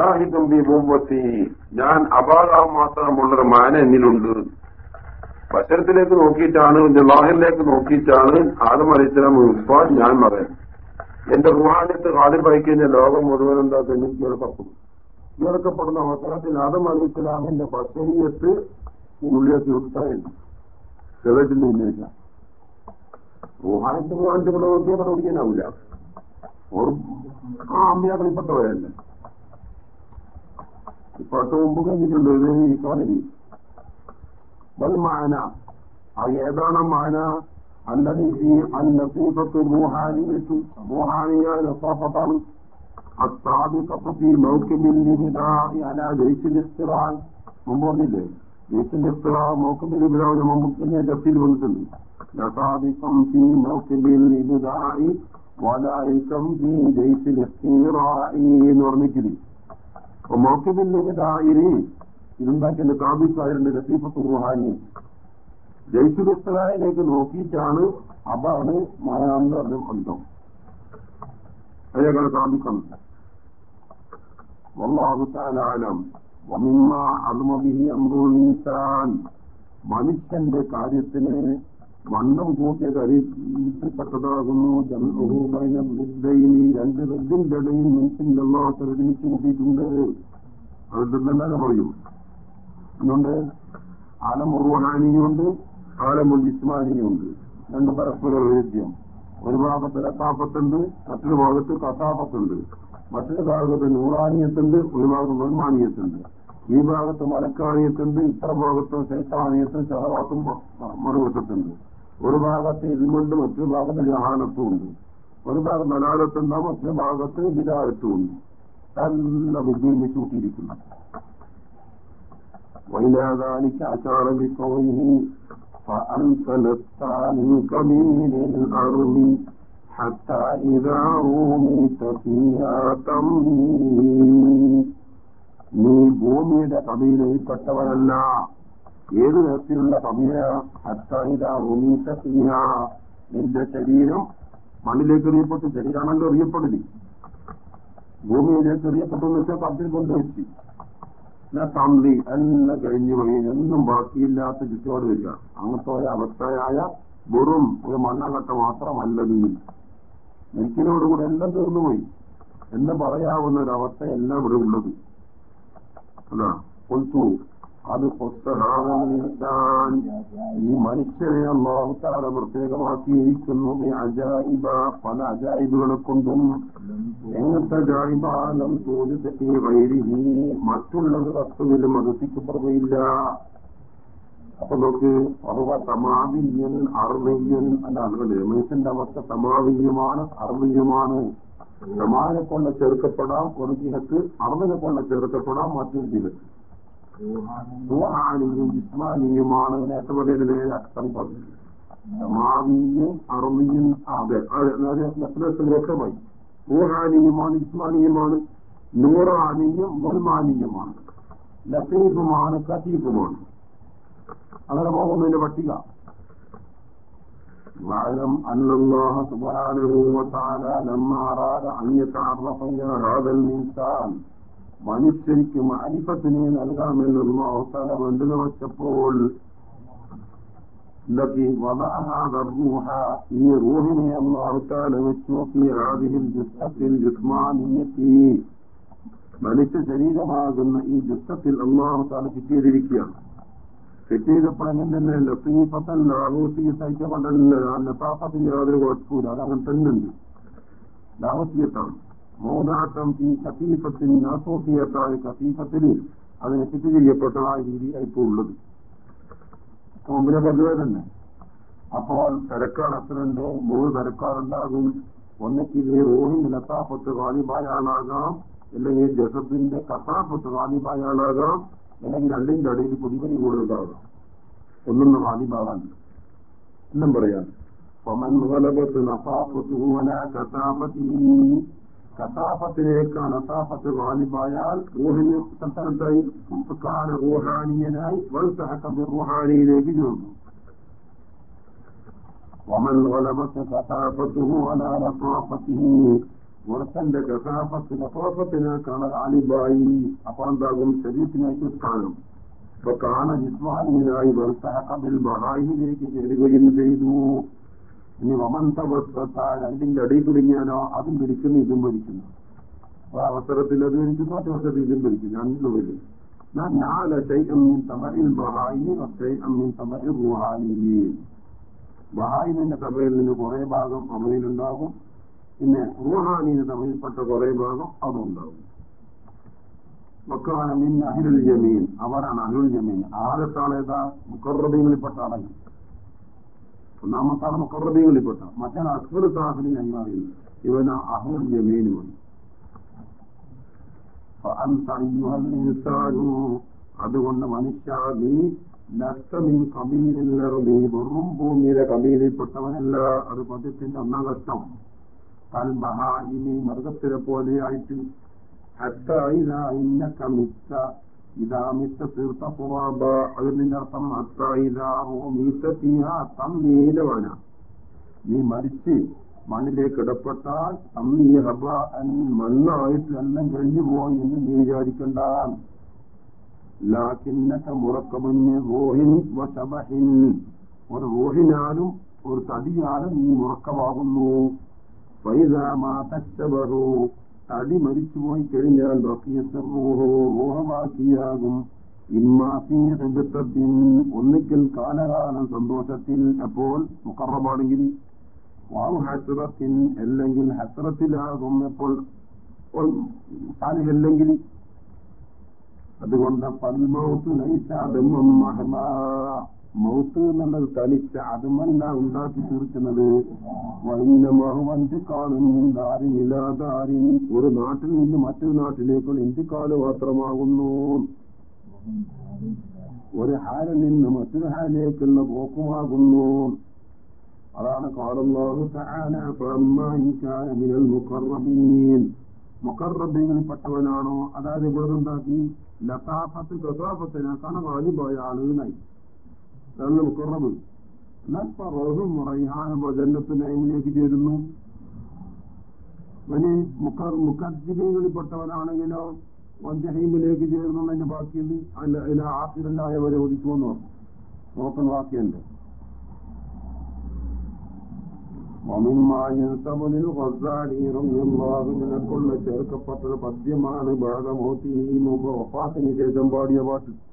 ഷാഹിദും B മുമ്പത്തി ഞാൻ അപാകഹം മാത്രമുള്ളൊരു മാന എന്നിലുണ്ട്. വശരത്തിലേക്ക് നോക്കിയിട്ടാണ് ലാഹിറിലേക്ക് നോക്കിയിട്ടാണ് ആദം അലിസ്ലാം ഉപ്പാൻ ഞാൻ മകൻ എന്റെ റുഹാനിത്ത് കാലിപ്പായി വഹിക്കുന്ന ലോകം മുഴുവൻ എന്താ തന്നെ? കേൾക്കപ്പെടും ഇവർക്കപ്പെടുന്ന അവസരത്തിൽ ആദം അലിസ്ലാമിന്റെ ബഷരീയത്ത് ഉള്ളിലേക്ക് ഉണ്ടായിരുന്നു ചെറുതിന്റെ ഉന്നയിച്ച റുഹാനിത്ത് കൂടെ നോക്കിയാൽ പ്രവർത്തിക്കാനാവില്ല ഒരു ആ കോട്ടവും കഴിഞ്ഞിട്ടുണ്ട് ഈ കോലി മാന. അത് ഏതാണ് മാന? അല്ലതീ അല്ലസൂസത്ത് മൂഹാനിയത്തു മൂഹാനിയ ലസാഫത്താണ് അസാദിക്കത്ത് ഈ മൗക്കിമില്ലായി അല ജയിച്ചിന്റെ സ്ഥിറാൻ മുമ്പ് പറഞ്ഞില്ലേ? ജയിച്ചിന്റെ സ്ഥിറ മൗക്കിമിൽ ഇവിടെ മുമ്പ് തന്നെ ജപ്തിയിൽ വന്നിട്ടുണ്ട്. ലസാദിക്കം ഈ മൗക്കിമില്ലായി വലായിക്കം ഈ ജയിച്ചിന്റെ സ്ഥിറായി എന്ന് പറഞ്ഞിട്ടില്ലേ ഇതുണ്ടാക്കിയ കാബിസായിരുന്നു ലത്തീഫത്ത് റുഹാനി. ജയ്സുദസ്തനായതിലേക്ക് നോക്കിയിട്ടാണ് അതാണ് മായാന്ന് പറഞ്ഞ ബന്ധം അതേക്കാൾ കാബിക്കുണ്ട് വല്ലാഹുത്താനാലം വമിമ്മ അർമ്മബിഹി അമ്രുൽ മനുഷ്യന്റെ കാര്യത്തിന് വണ്ണം കൂട്ടിയ കാര്യപ്പെട്ടതാകുന്നു ബുദ്ധയിനി രണ്ട് റദ്ദിന്റെ ഇടയിൽ മനുഷ്യന്റെ തെരഞ്ഞെടുപ്പ് കൂട്ടിയിട്ടുണ്ട്. അത് തന്നെ പറയും? അതുകൊണ്ട് ആലമുറുവാനിയുണ്ട് ആലമുൽ രണ്ട് പരസ്പര വൈദ്യം ഒരു ഭാഗത്ത് ലത്താഫത്തുണ്ട് മറ്റൊരു ഭാഗത്ത് കഥാപത്തുണ്ട് മറ്റൊരു ഭാഗത്ത് നൂറാനിയത്തുണ്ട് ഒരു ഭാഗത്ത് നിർമാനിയത്തുണ്ട് ഈ ഭാഗത്ത് മലക്കാണിയത്തുണ്ട് ഇത്ര ഭാഗത്ത് ശൈത്താനിയത്തും ചഹറാത്തും മറുവശത്തുണ്ട്. ഒരു ഭാഗത്ത് ഇൽമുണ്ട് മറ്റൊരു ഭാഗത്ത് ജഹാനത്തും ഉണ്ട് ഒരു ഭാഗത്ത് നലാലത്തുണ്ടാവും മറ്റൊരു ഭാഗത്ത് വിരാരത്തും ഉണ്ട് നല്ല ബുദ്ധിയിൽ ചൂട്ടിയിരിക്കുന്നു وإلى ذلك أشار بقوله فأنت لست من قبيل الأرض حتى إذا رميت فيها تميت നീ ഭൂമിയുടെ കബീലയിൽപ്പെട്ടവരല്ല ഏത് തരത്തിലുള്ള സിംഹ നിന്റെ ശരീരം മണ്ണിലേക്ക് എറിയപ്പെട്ടു ശരീരമാണല്ലോ എറിയപ്പെടില്ല ഭൂമിയിലേക്ക് എറിയപ്പെട്ടു എന്ന് വെച്ചാൽ കബിൽ കൊണ്ടുവച്ചു തന്ത്രി എല്ലാം കഴിഞ്ഞു പോയി ഒന്നും ബാക്കിയില്ലാത്ത ചുറ്റുപാട് വരിക. അങ്ങനത്തെ ഒരു അവസ്ഥയായ വെറും ഒരു മണ്ണകട്ട മാത്രമല്ലത് മരിക്കലോടുകൂടെ എല്ലാം തീർന്നുപോയി എന്ന് പറയാവുന്ന ഒരവസ്ഥ എല്ലാം ഇവിടെ ഉള്ളത്. അതാ കൊൽത്തു അത് പൊത്തഹാൻ ഈ മനുഷ്യനെ അള്ളാഹുത്താല പ്രത്യേകമാക്കിയിരിക്കുന്നു. അജായിബ പല അജായിബുകളെ കൊണ്ടും എങ്ങനത്തെ അജായിബാലം തോന്നിത്തെറ്റി വൈരിഹി മറ്റുള്ളത് വസ്തുവിലും അകത്തിക്കപ്പെടുകയില്ല അപ്പൊ നോക്ക് അഥവാ തമാവിയൻ അർവയ്യൻ അല്ല മനുഷ്യന്റെ അവസ്ഥ തമാവിയുമാണ് അർവയ്യുമാണ് സമാനെ കൊണ്ട് ചേർക്കപ്പെടാം ഒരു ജിഹത്ത് അർവിനെ കൊണ്ട് ചേർക്കപ്പെടാം മറ്റൊരു ജിഹത്ത് റുഹാനിയും ജിസ്മാനിയുമാണ് നേരത്തെ പറയുന്നതിന് അർത്ഥം പറഞ്ഞു സമാവിയും അറുമിയും അതെ വ്യക്തമായി റുഹാനിയുമാണ് ഇസ്മാനിയുമാണ് നൂറാനിയും ബഹുമാനിയുമാണ് ലത്തീഫുമാണ് കത്തീഫുമാണ് അങ്ങനെ പോകുന്നതിന്റെ പട്ടിക واعلم أن الله سبحانه وتعالى لما أراد أن يتعرف إلى هذا الإنسان മനുഷ്യർക്ക് മാരിഫത്തിനെ നൽകാമെന്നുള്ള അവസരം എന്തിനു വെച്ചപ്പോൾ التي وضعها الروح ഈ റൂഹിനെ അള്ളാഹുത്താല വെച്ചു في هذه الجثة الجسمانية മനുഷ്യ ശരീരമാകുന്ന ഈ ജുസ്തത്തിൽ അള്ളാഹു താല കിട്ടിയതിരിക്കുകയാണ് കിട്ടിയതപ്പോഴെങ്കിൽ തന്നെ ലത്തീഫത്തൻ ലാഹൂത്തിയത്തയക്കപ്പെട്ടല്ല ലത്താഫത്തിന് യാതൊരു കുഴപ്പമില്ല അതങ്ങനെ തന്നെ ഉണ്ട് ലാഹൂത്തിയത്താണ് മൗനാട്ടം ഈ കത്തീഫത്തിന് നാസോസിയത്തായ കത്തീഫത്തിന് അതിനെ ഫിറ്റ് ചെയ്യപ്പെട്ടതായ രീതി ഇപ്പോൾ ഉള്ളത്. മുമ്പിലെ പതിവ് തന്നെ. അപ്പോൾ തിരക്കാർ അത്രയുണ്ടോ മൂന്ന് തിരക്കാറുണ്ടാകും. ഒന്നിക്കിത് റോഹിൻ ലത്താഫത്ത് വാലിബായാണാകാം അല്ലെങ്കിൽ ജസത്തിന്റെ കസാഫത്ത് വാലിബായാണാകാം അല്ലെങ്കിൽ രണ്ടിന്റെ ഇടയിൽ കുടിപനി കൂടുതലാകാം. ഒന്നൊന്ന് വാലിബാകാൻ എന്നും പറയാം. പമൻ മുതലബത്ത് നസാഫത്ത് കസാഫത്തി കഥാഫത്തിനേക്കാൾ അസാഫത്ത് വാലിബായാൽ റൂഹിന് സത്താനത്തായി കാല റൂഹാനിയനായി വൽസഹക്കബ് റൂഹാനിയിലേക്ക് ചേർന്നു ومن غلبت كثافته على لطافته ഒരുത്തന്റെ കസാഫത്ത് കസാഫത്തിനേക്കാണ് ആലിബായി അപ്പൊ എന്താകും ശരീരത്തിനേക്ക് സ്ഥാനം ഇപ്പൊ കാണ ജിസ്മാനിയായി വെറുത്തഹക്കബിൽ ബഹായിലേക്ക് ചേരുകയും ചെയ്തു ഇനി വമന്തവസ്ഥാൽ അതിന്റെ അടിയിൽ കുടുങ്ങിയാലോ അതും പിടിക്കുന്നു ഇതും പിടിക്കുന്നു. ആ അവസരത്തിൽ അത് പിടിക്കുന്നു അവസരത്തിൽ ഇതും പിടിക്കുന്നു. രണ്ടുപേരും ഞാൻ നാല് ശൈഅമ്മിൻ തമരിൽ ബഹായിനി ശൈഅമ്മിൻ തമരിൽ റുഹാനിയി ബഹായിനിന്റെ തമയിൽ നിന്ന് കുറെ ഭാഗം അമ്മയിലുണ്ടാകും പിന്നെ റുഹാനിന്റെ തമയിൽപ്പെട്ട കുറെ ഭാഗം അതുണ്ടാകും. മക്കാന മിൻ അഹിലുൽ ജമീൻ. അവരാണ് അഹിരുൽ ജമീൻ. ആദ്യത്താളേതാ മുക്കറബീങ്ങളിൽപ്പെട്ട ആളായി. ഒന്നാമത്തെ ആളെ മുക്കറബികളിൽപ്പെട്ട മറ്റാൾ അക്ബർ സാഹബിന് അന്മാറിയുന്നു ഇവന് അഹുൽ ജമീനുമാണ് അതുകൊണ്ട് മനുഷ്യ നീ നഷ്ടമീ കബീലില്ലറുതി വെറും ഭൂമിയിലെ കബീലിൽപ്പെട്ടവനല്ല. അത് പദ്യത്തിന്റെ ഒന്നാം കഷ്ടം. തൽ ബഹാ ഇനി മൃഗത്തിനെ പോലെയായിട്ട് ഹത്ത ഇന്ന കമിത്ത മിത്ത ഇതാ മിത്ത തീർത്ത പുറാബ അതിന്റെ അർത്ഥം തന്നീലവന. നീ മരിച്ച് മണ്ണിലേക്ക് ഇടപെട്ടാൽ തമ്മീ റബ മണ്ണായിട്ട് എല്ലാം കഴിഞ്ഞു പോയി എന്ന് നീ വിചാരിക്കണ്ട ലാക്കിന്നൊക്കെ മുറക്കമഞ്ഞ് ഓഹിൻ വശബഹിൻ. ഒരു ഓഹിനാലും ഒരു തടിയാലും നീ മുറക്കമാകുന്നു. വൈദാമാതച്ചബറു തടി മരിച്ചുപോയി കഴിഞ്ഞാൽ റോഹമാക്കിയാകും ഇമ്മാഫീബത്തത്തിൻ ഒന്നിക്കൽ കാലകാലം സന്തോഷത്തിൽ അപ്പോൾ മുക്കറമാണെങ്കിൽ വാവ് ഹസ്രത്തിൻ അല്ലെങ്കിൽ ഹസ്രത്തിലാകും എപ്പോൾ സാലിഹല്ലെങ്കിൽ. അതുകൊണ്ട് പൽമൗത്ത് നയിച്ച അതുമം മൗത്ത് എന്നുള്ളത് തനിച്ച അതുമല്ല ഉണ്ടാക്കി തീർക്കുന്നത്. വൈനമഹുവന്തി കാണും ദാരിമില്ലാതാരിൻ ഒരു നാട്ടിൽ നിന്ന് മറ്റൊരു നാട്ടിലേക്കുള്ള ഇന്ത്യക്കാൽ മാത്രമാകുന്നു. ഒരു ഹാലിൽ നിന്ന് മറ്റൊരു ഹാലിലേക്കുള്ള പോക്കുമാകുന്നു. അതാണ് കാലല്ലാഹു മിനൽ മുഖറബീൻ മുഖറബീങ്ങളിൽപ്പെട്ടവനാണോ അതായത് ഇവിടെ ഉണ്ടാക്കി ലതാഫത്ത് ഗസാഫത്തിനേക്കാണ് വാലിബായ ആളുകളായി. അതാണ് മുഖറബ് എന്നാൽ റഹും റയ്ഹാനും ജന്നത്ത് നൈമിലേക്ക് ചേരുന്നു ഇവന് മുഖർ മുഖദ്ദിബീങ്ങളിൽപ്പെട്ടവനാണെങ്കിലോ വഞ്ചഹീമിലേക്ക് ചേരുന്നതിന്റെ ബാക്കിയുണ്ട് അല്ല അതിലെ ആസിരല്ലായവരെ ഒതുക്കുമെന്ന് പറഞ്ഞു നോക്കുന്ന ബാക്കിയുണ്ട് ومما ينسب للغزالي رضي الله عنه കൊണ്ട് ചേർക്കപ്പെട്ട പദ്യമാണ് ഭാഗമോത്തി വഫാത്തിന് ശേഷം പാടിയ പാട്ട് ഭൂജിതത്തിന്റെ മുപ്പറ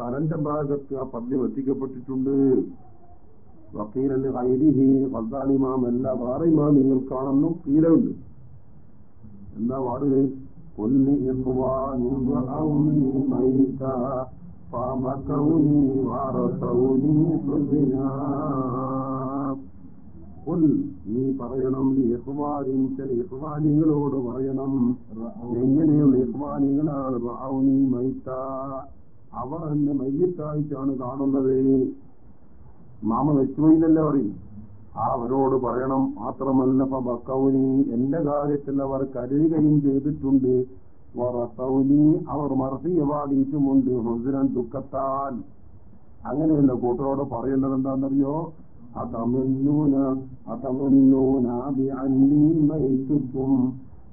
തലന്റെ ഭാഗത്ത് ആ പദ്യം എത്തിക്കപ്പെട്ടിട്ടുണ്ട്. വക്കീലന് ഹൈരിഹി ഫസാലിമാം എല്ലാ വേറെ നിങ്ങൾക്കാണെന്നും കീലുണ്ട് എന്താ പാട് കൊല്ലി പാമക്കൗനി നീ പറയണം ഇഹ്വാനികളോട് പറയണം. എങ്ങനെയുള്ള ഇഹ്വാനികളാണ് റാവുനി മൈത്ത. അവർ എന്നെ മയ്യത്തായിട്ടാണ് കാണുന്നത്. മാമ വെച്ചുപോയില്ലല്ലോ പറയും. അവരോട് പറയണം മാത്രമല്ല ബക്കൗനി എന്റെ കാര്യത്തിൽ അവർ കരുതുകയും ചെയ്തിട്ടുണ്ട്. വറസൗനി അവർ മറസിയവാടിയിട്ടുമുണ്ട് ഹുസരൻ ദുഃഖത്താൽ. അങ്ങനെയുള്ള കൂട്ടരോട് പറയേണ്ടത് എന്താണെന്നറിയോ അതമിന്നൂന ബിഅന്നി മൈതുക്കും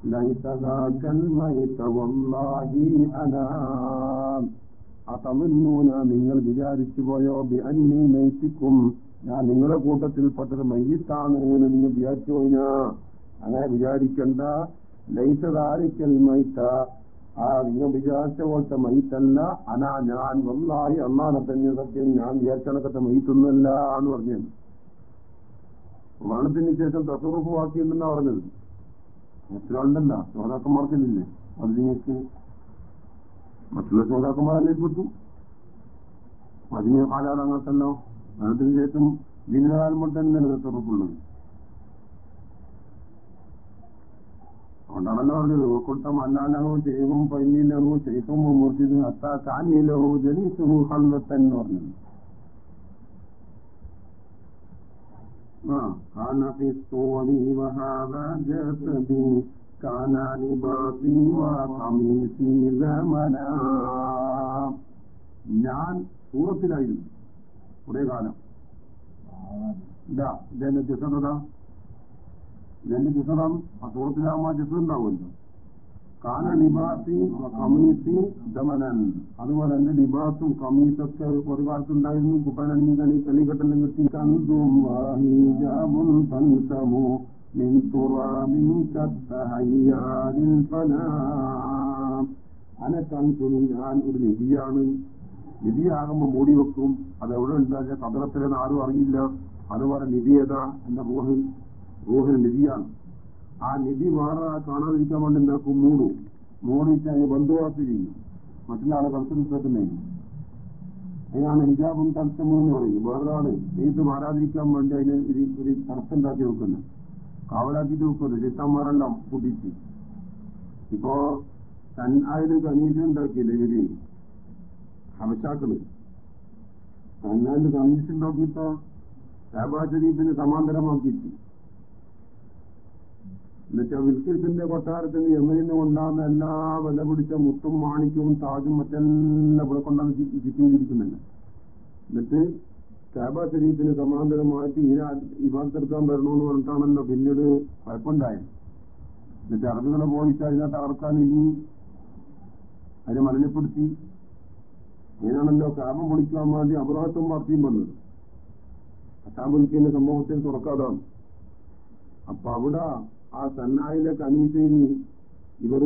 ലൈസ ദാകൽ മൈത വല്ലാഹി അനാ അതമിന്നൂന നിങ്ങൾ വിചാരിച്ചു പോയോ? ബിഅന്നി മൈത്തിക്കും ഞാൻ നിങ്ങളുടെ കൂട്ടത്തിൽപ്പെട്ടത് മയ്യത്താണ് എന്ന് നിങ്ങൾ വിചാരിച്ചു പോയിനാ. അങ്ങനെ വിചാരിക്കണ്ട. ലൈസദാരിക്കൽ മൈത്ത. ആ നിങ്ങൾ വിചാരിച്ച പോലത്തെ മയ്യത്തല്ല അനാ ഞാൻ വന്നായി അന്നാനെ തന്നെ സത്യം ഞാൻ വിചാരിച്ചണക്കത്തെ മൈത്തൊന്നല്ല എന്ന് പറഞ്ഞു മരണത്തിന് ശേഷം തസുറുഫ് വാക്കിയുണ്ടെന്നാ പറഞ്ഞത്. മറ്റൊരാളുണ്ടല്ല ശ്രോതാക്കന്മാർക്കില്ലേ അത് നിങ്ങൾക്ക് മറ്റുള്ള ശ്രോതാക്കന്മാരല്ലേ പെട്ടു അതിന് കാലാണ് അങ്ങനത്തല്ലോ മരണത്തിന് ശേഷം ജീവിതകാലം കൊണ്ട് തന്നെയാണ് തസുറുഫുള്ളത് അതുകൊണ്ടാണല്ലോ പറഞ്ഞത് ഉൾക്കൊട്ടം അന്നാലോ ചെയ്യും പൈനീലോ ചെയ്യും മൂർത്തി അത്താ കാനീലവും ജനീസുഹു ഹൽവത്തൻ എന്ന് പറഞ്ഞത്. ആ കാന ഫി സൂവി വഹാദാ ജസദി കാന ലിബാസി വഖമീസി ഞാൻ സൂറത്തിലായിരുന്നു. കുറേ കാലം. ഇതാ ഇതെന്റെ ജസദാ ഇതെന്റെ ചിത്രം ആ സൂറത്തിലാകുമ്പോ ആ ഉണ്ടാവുമല്ലോ. കാന ലിബാസി കമീസി ദമനൻ അതുപോലെ എന്റെ ലിബാസും കമീസൊക്കെ ഒരു കാലത്തുണ്ടായിരുന്നു കുപ്പനണി കണി കണികെട്ടെല്ലാം കിട്ടി കന്തും വാഹിജാബും പന്തമോ من تراب كالتهيار الفنام അനക്കൻസും ഞാൻ ഒരു നിധിയാണ് നിധിയാകുമ്പോ മൂടി വെക്കും അത് എവിടെ ഉണ്ടാക്കിയ കതറത്തിലെന്ന് ആരും അറിയില്ല അതുപോലെ നിധി ഏതാ എന്റെ റൂഹ് റൂഹിന് നിധിയാണ് ആ നിധി വേറെ കാണാതിരിക്കാൻ വേണ്ടി എന്താക്കും? മൂടും. മൂടിയിട്ട് അതിന് ബന്ധുവാസ് ചെയ്യും. മറ്റൊരാളെ കൽപ്പിക്കുന്നേ അതിനാണ് ഹിജാബും തടസ്സമും എന്ന് പറയും വേറൊരാൾ നെയ്ത്ത് മാറാതിരിക്കാൻ വേണ്ടി അതിന് ഒരു ഒരു തടസ്സമുണ്ടാക്കി വെക്കുന്നത് കാവലാക്കിട്ട് വെക്കുമല്ലോ ചിത്തന്മാരെല്ലാം കൂട്ടിച്ച് ഇപ്പോ തൻ ആയത് കമ്മീഷൻ ഉണ്ടാക്കിയില്ലേ ഇവർ? ഹമശാക്കൾ തന്നാണ്ട് കമ്മീഷൻ നോക്കിയപ്പോ ശാബാശരീഫിന് സമാന്തരമാക്കിയിട്ട്. എന്നിട്ട് വിൽക്കിൽസിന്റെ കൊട്ടാരത്തിന് യമനിന്ന് കൊണ്ടാകുന്ന എല്ലാ വില പിടിച്ച മുത്തും മാണിക്യവും താജും മറ്റെല്ലാം ഇവിടെ കൊണ്ടാണ് ചുറ്റിയിരിക്കുന്നുണ്ട്. എന്നിട്ട് കാബ ശരീഫിന് സമാന്തരമായിട്ട് ഈ വിഭാഗത്തെടുക്കാൻ വരണമെന്ന് പറഞ്ഞിട്ടാണല്ലോ പിന്നീട് കുഴപ്പമുണ്ടായത് എന്നിട്ട് അറബികളെ പോയിട്ട് അതിനെ തകർക്കാൻ ഇനി അതിനെ മലിനപ്പെടുത്തി. അതിനാണല്ലോ കാബ പൊളിക്കാൻ വേണ്ടി അപരാധത്വം പാർട്ടിയും വന്നത്. അസാബുൽക്കിന്റെ സംഭവത്തിൽ തുറക്കാതാണ്. അപ്പൊ അവിടെ ആ സന്നാഹിലെ കനീസയിന് ഇവർ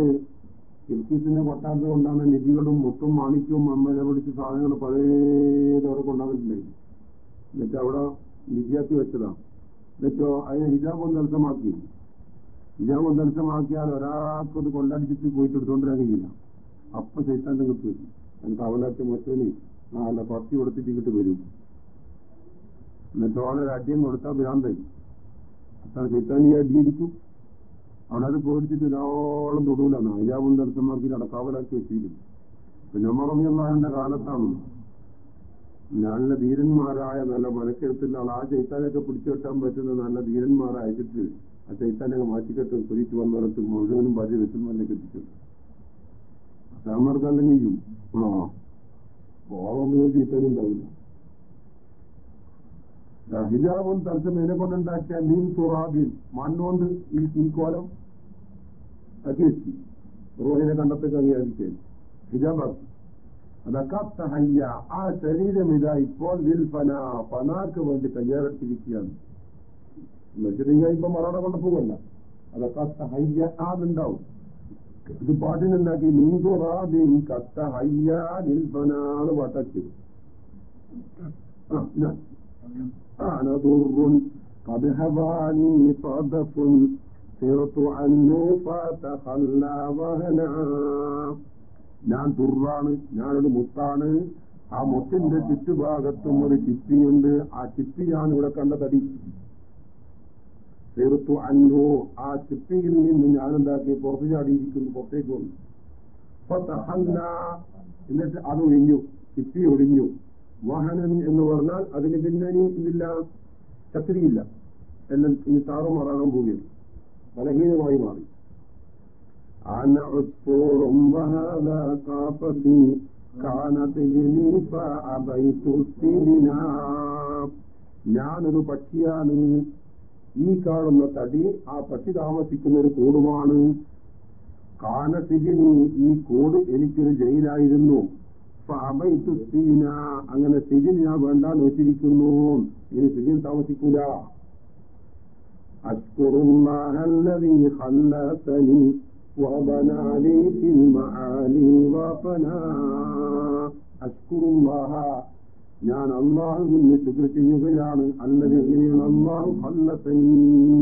കിർക്കീസിന്റെ കൊട്ടാത്തത് കൊണ്ടാണ് നിധികളും മുത്തും മാണിക്കും അമ്മനെ പിടിച്ച സാധനങ്ങൾ പഴയതവിടെ കൊണ്ടാകുന്നുണ്ടായി എന്നിട്ട് അവിടെ നിധിയാക്കി വെച്ചതാണ് എന്നിട്ടോ അതിനെ ഹിജാബ് ദർശമാക്കി ഹിജാബ് ദർശമാക്കിയാൽ ഒരാൾക്കത് കൊണ്ടടിച്ചിട്ട് പോയിട്ട് എടുത്തോണ്ടിരാൻ അപ്പൊ ചൈത്താന്റെ കിട്ടി വരും എനിക്ക് അവനാക്കി മറ്റേ നാല പത്തി കൊടുത്തിട്ട് ഇങ്ങോട്ട് വരും. എന്നിട്ട് ഓളൊരു അടിയം കൊടുത്താൽ ഭ്രാന്തായി. അത്ര ചേട്ടാൻ ഈ അടിയിരിക്കും. അവിടെ അത് പേടിച്ചിട്ട് ഒരാളും തൊടൂലാണ് അയ്യാവും ദർശന്മാർക്ക് നടക്കാവലാക്കി വെച്ചിരിക്കുന്നു. പിന്നെ മറന്നിയുള്ളതിന്റെ കാലത്താണ് നല്ല ധീരന്മാരായ നല്ല മനക്കെടുത്തുള്ള ആൾ ആ ചൈത്താനൊക്കെ പിടിച്ചു കെട്ടാൻ പറ്റുന്ന നല്ല ധീരന്മാരെ അയച്ചിട്ട് ആ ചൈത്താനൊക്കെ മാറ്റിക്കെട്ട് കുരിച്ചു വന്നിടത്ത് മുഴുവനും ഭാര്യ വെച്ചുമല്ലേ കെട്ടിച്ചു സാമർദ്ദം ചെയ്യും. ആ. പോവാൻ ചീത്തനും ഉണ്ടാവില്ല. ഹിജാബും തർജമേനെ കൊണ്ടുണ്ടാക്കിയ മീൻ തുറാബിൻ മണ്ണുകൊണ്ട് ഈ തീക്കോലം കോലം ഒക്കെ വെച്ച് റോഹിനെ കണ്ടത്തേക്ക് അംഗീകരിച്ചേ ഹിജാബാക്കി അതക്കാത്ത ഹയ്യ ആ ശരീരം ഇതാ ഇപ്പോൾ വിൽഫന ഫനാക്ക് വേണ്ടി തയ്യാറെടുത്തിരിക്കുകയാണ്. വെച്ചിട്ടുണ്ടെങ്കിൽ ഇപ്പൊ മറയുടെ കൊണ്ട് പോകല്ല അതക്കാത്ത ഹയ്യ ആണ്ടാവും ഇത് പാട്ടിനുണ്ടാക്കി മീൻതുറാബിൻ കത്ത ഹയ്യ ലിൽ ആ പാട്ടാക്കി أنا ضر قد هباني صدف سرت عنه فتخلى وهنا ഞാൻ തുറാണ് ഞാനൊരു മുത്താണ് ആ മുത്തിന്റെ ചുറ്റുഭാഗത്തും ഒരു ചിപ്പിയുണ്ട് ആ ചിപ്പിയാണ് ഇവിടെ കണ്ട തടി തീർത്തു അന്നോ ആ ചിപ്പിയിൽ നിന്ന് ഞാൻ എന്താക്കി പുറത്തു ചാടിയിരിക്കുന്നു പുറത്തേക്ക് വന്നു അപ്പൊ തഹന്ന എന്നിട്ട് അത് ഒഴിഞ്ഞു ചിപ്പി ഒഴിഞ്ഞു വാഹനൻ എന്ന് പറഞ്ഞാൽ അതിന് പിന്നെ ഇനി ഇതില്ല ശക്തിയില്ല എല്ലാം ഇനി താറുമാറാകാൻ പോവുകയാണ് ബലഹീനമായി മാറി أنا عصفور وهذا قافتي كانت لي فأبيت السجناء ഞാനൊരു പക്ഷിയാണ് ഈ കാണുന്ന തടി ആ പക്ഷി താമസിക്കുന്ന ഒരു കൂടുമാണ് കാനസിജിനി ഈ കൂട് എനിക്കൊരു ജയിലായിരുന്നു ഫഅബൈതു സിജിന അങ്ങനെ സിജിൻ ഞാൻ വേണ്ടാന്ന് വെച്ചിരിക്കുന്നു ഇനി സിജിൻ താമസിക്കൂല അഷ്കുറുല്ലാഹല്ലദീ ഖല്ലസനി وبنى لي في المعالي وطنا أشكر الله ഞാൻ അള്ളാഹുവിന് ശുക്ർ ചെയ്യുകയാണ് അല്ലത് എങ്ങനെയാണ് അള്ളാഹു ഹല്ലസനി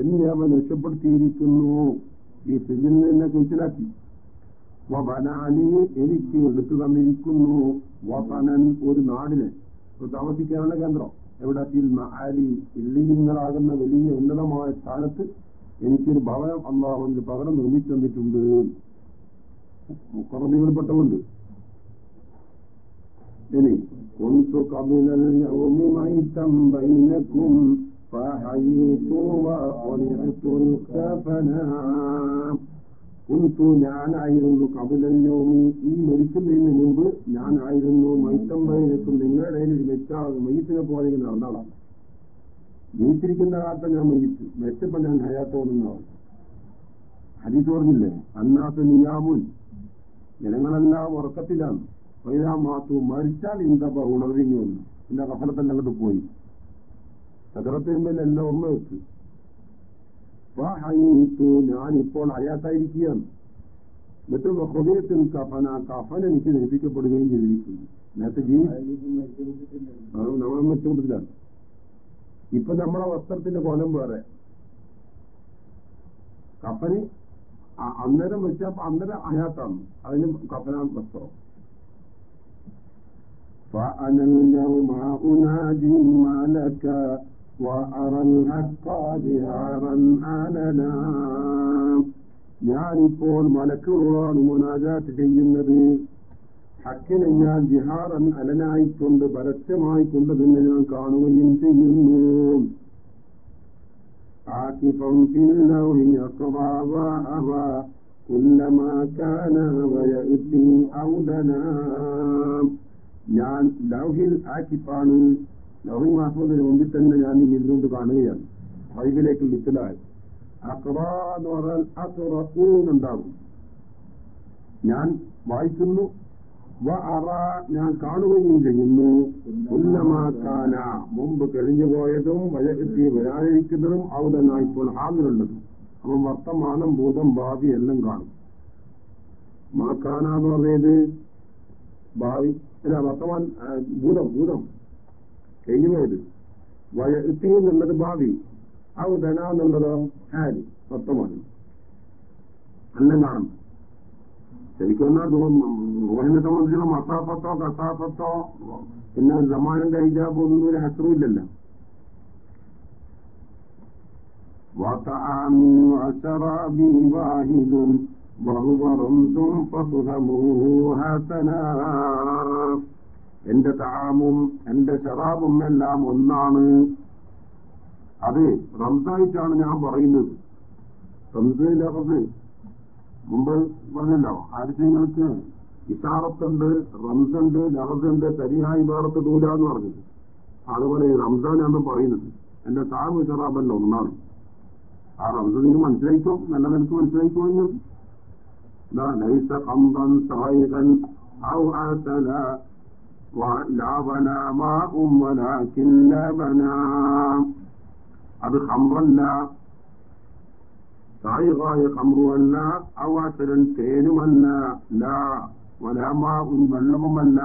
എന്നെ അവൻ രക്ഷപ്പെടുത്തിയിരിക്കുന്നു ഈ സ്ഥിതിയിൽ എന്നെ കുറിച്ചിലാക്കി വബനാനി എനിക്ക് എടുത്തു തന്നിരിക്കുന്നു വപനൻ ഒരു നാടിനെ ഒരു താമസിക്കാനുള്ള കേന്ദ്രം എവിടെ ആലി ഇല്ലിങ്ങളാകുന്ന വലിയ ഉന്നതമായ സ്ഥാനത്ത് എനിക്കൊരു ഭവനം അള്ളാഹുവിന്റെ പകരം നിർമ്മിച്ചു തന്നിട്ടുണ്ട് മുക്കറബികളിൽപ്പെട്ടവുണ്ട് ഇനി كنت قبل اليوم ميتا بينكم فحييت وقلعت الكفنا കുന്തു ഞാനായിരുന്നു കപിലന്നോമി ഈ മരിക്കുന്നതിന് മുമ്പ് ഞാനായിരുന്നു മൈത്തമ്പഴക്കും നിങ്ങളുടെ ഒരു മെച്ചാകും. മയ്യത്തിനെ പോലെ നടന്നാളാണ് ജീവിച്ചിരിക്കുന്ന കാലത്ത് ഞാൻ മയ്യത്ത്. മെച്ചപ്പോ ഞാൻ ഹയാത്തോന്നാണ് ഹരിസ് തോന്നില്ലേ അന്നാത്ത നിയാമുൻ. ജനങ്ങളെല്ലാം ഉറക്കത്തിലാണ്. പൈതാ മാത്തു മരിച്ചാൽ എന്തപ്പ ഉണർവിങ്ങി. വന്നു പിന്നെ കഫലത്തന്നെ അങ്ങോട്ട് പോയി തകർത്തിരുമ്പെല്ലാം ഓർമ്മ വെച്ചു. ഞാനിപ്പോൾ അയാത്തായിരിക്കുകയാണ് എന്നിട്ട് ഹൃദയത്തിൽ കഫന കഫൻ എനിക്ക് ധരിപ്പിക്കപ്പെടുകയും ചെയ്തിരിക്കുന്നു നേരത്തെ ജീവി അത് നമ്മളെ മെച്ചപ്പെടുത്തിലാണ് ഇപ്പൊ നമ്മളെ വസ്ത്രത്തിന്റെ കോലം വേറെ കപ്പന് അ- അന്നേരം വെച്ച അന്നേരം അയാത്താണ് അതിന് കപ്പന വസ്ത്രം فأنا اليوم أنادي ما لك وأرى الحق جهارا علنا ഞാനിപ്പോൾ മലക്കുകളാണ് മുനാജാത്ത് ചെയ്യുന്നത് ഹക്കിനെ ഞാൻ ജിഹാറൻ അലനായിക്കൊണ്ട് പരസ്യമായിക്കൊണ്ട് തന്നെ ഞാൻ കാണുകയും ചെയ്യുന്നു عاكفا في اللوح يقضى وأبى كلما كان ويأتي أودنا ഞാൻ ലൗഹിൽ ആക്കിപ്പാണ് ലൗഹി മാസത്തിന് മുമ്പിൽ തന്നെ ഞാൻ ഇരുന്നുകൊണ്ട് കാണുകയാണ്. വൈബിലേക്ക് ലിത്തിലായി എന്ന് പറഞ്ഞാൽ അക്റൂന്നുണ്ടാകും ഞാൻ വായിക്കുന്നു. വ അറ ഞാൻ കാണുകയും ചെയ്യുന്നു. ഉന്നമാക്കാന മുമ്പ് കഴിഞ്ഞു പോയതും വയകെത്തി വരാനിരിക്കുന്നതും അവിടെ ഇപ്പോൾ ഹാമിലുള്ളതും അപ്പം വർത്തമാനം ഭൂതം ഭാവി എല്ലാം കാണും. മാക്കാന എന്ന് പറഞ്ഞത് ഭാവി അല്ല വർത്തമാൻ ആ, ഭൂതം ഭൂതം. കഴിഞ്ഞു പോയത് വയത്തി എന്നുള്ളത് ഭാവി ഔദന എന്നുള്ളതോ ഹാരി വർത്തമാനം എല്ലാം കാണും ശരിക്കും എന്നാ റോഹിനെ സംബന്ധിച്ചുള്ള മസാഫത്തോ കസാഫത്തോ പിന്നെ സമാനന്റെ ഹിജാബ് ഒന്നും ഒരു ഹസറുമില്ലല്ലോ وطعامي وشرابي واحد وهو رمز فافهموه حسنا എന്റെ താമും എന്റെ ശറാബും എല്ലാം ഒന്നാണ്. അത് റംസായിട്ടാണ് ഞാൻ പറയുന്നത്. റംസയിലെ മുമ്പ് പറഞ്ഞല്ലോ ആരിച്ചങ്ങൾക്ക് ഇഷാറത്തുണ്ട് റംസുണ്ട് ലഹസുണ്ട് ശരിയായി വേറത്തിടൂല എന്ന് പറഞ്ഞത്. അതുപോലെ റംസാനാണ് പറയുന്നത്. എന്റെ താമ് ഷറാബല്ല ഒന്നാണ്. ആ റംസ് നിങ്ങൾ മനസ്സിലായിക്കോ? നല്ല നിനക്ക് മനസ്സിലായിക്കോ എന്നും? ലൈസ സഹായകൻ ഔ عسلا ولا بنا ماء ولكن لا بنا അത് ഹമ്രല്ല സായികായ ഹമ്രുവല്ല അവാസരൻ തേനുമല്ല ലാ വലാമാവും വെള്ളവുമല്ല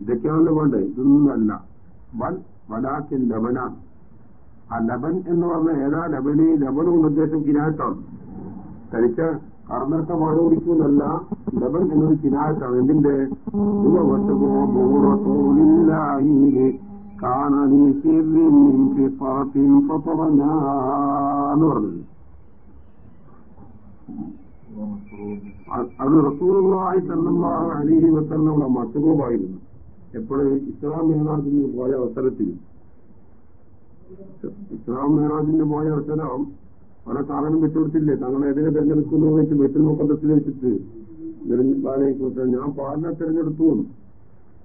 ഇതൊക്കെയാണല്ലോ വേണ്ടത് ഇതൊന്നുമല്ല വൽ വലാക്കിൻ ലബനാണ് ആ ലബൻ എന്ന് പറഞ്ഞ ഏതാ ലബന് ലബനും ഉദ്ദേശം കിനായത്താണ് കഴിച്ച കർമ്മത്തെ പാടുപിടിക്കുന്നല്ല ലബൻ എന്നത് ചിനാഴ്ചാണ് എന്തിന്റെ? അത് റസൂറുകളായി തന്നുള്ള അലൈഹി വസ്ത്രങ്ങളുടെ മസുഖമായിരുന്നു എപ്പോഴും ഇസ്ലാം മേനാജിന് പോയ അവസരത്തിൽ. ഇസ്ലാം മേനാജിന് പോയ അവസരം പല സാധനം വെച്ചുകൊടുത്തില്ലേ തങ്ങൾ ഏതിനെ തെരഞ്ഞെടുക്കുന്നു വെച്ച് വെറ്റിൽ മുപ്പത്തത്തിൽ വെച്ചിട്ട് ബാലയെക്കുറിച്ച് ഞാൻ പാലിനെ തെരഞ്ഞെടുത്തു.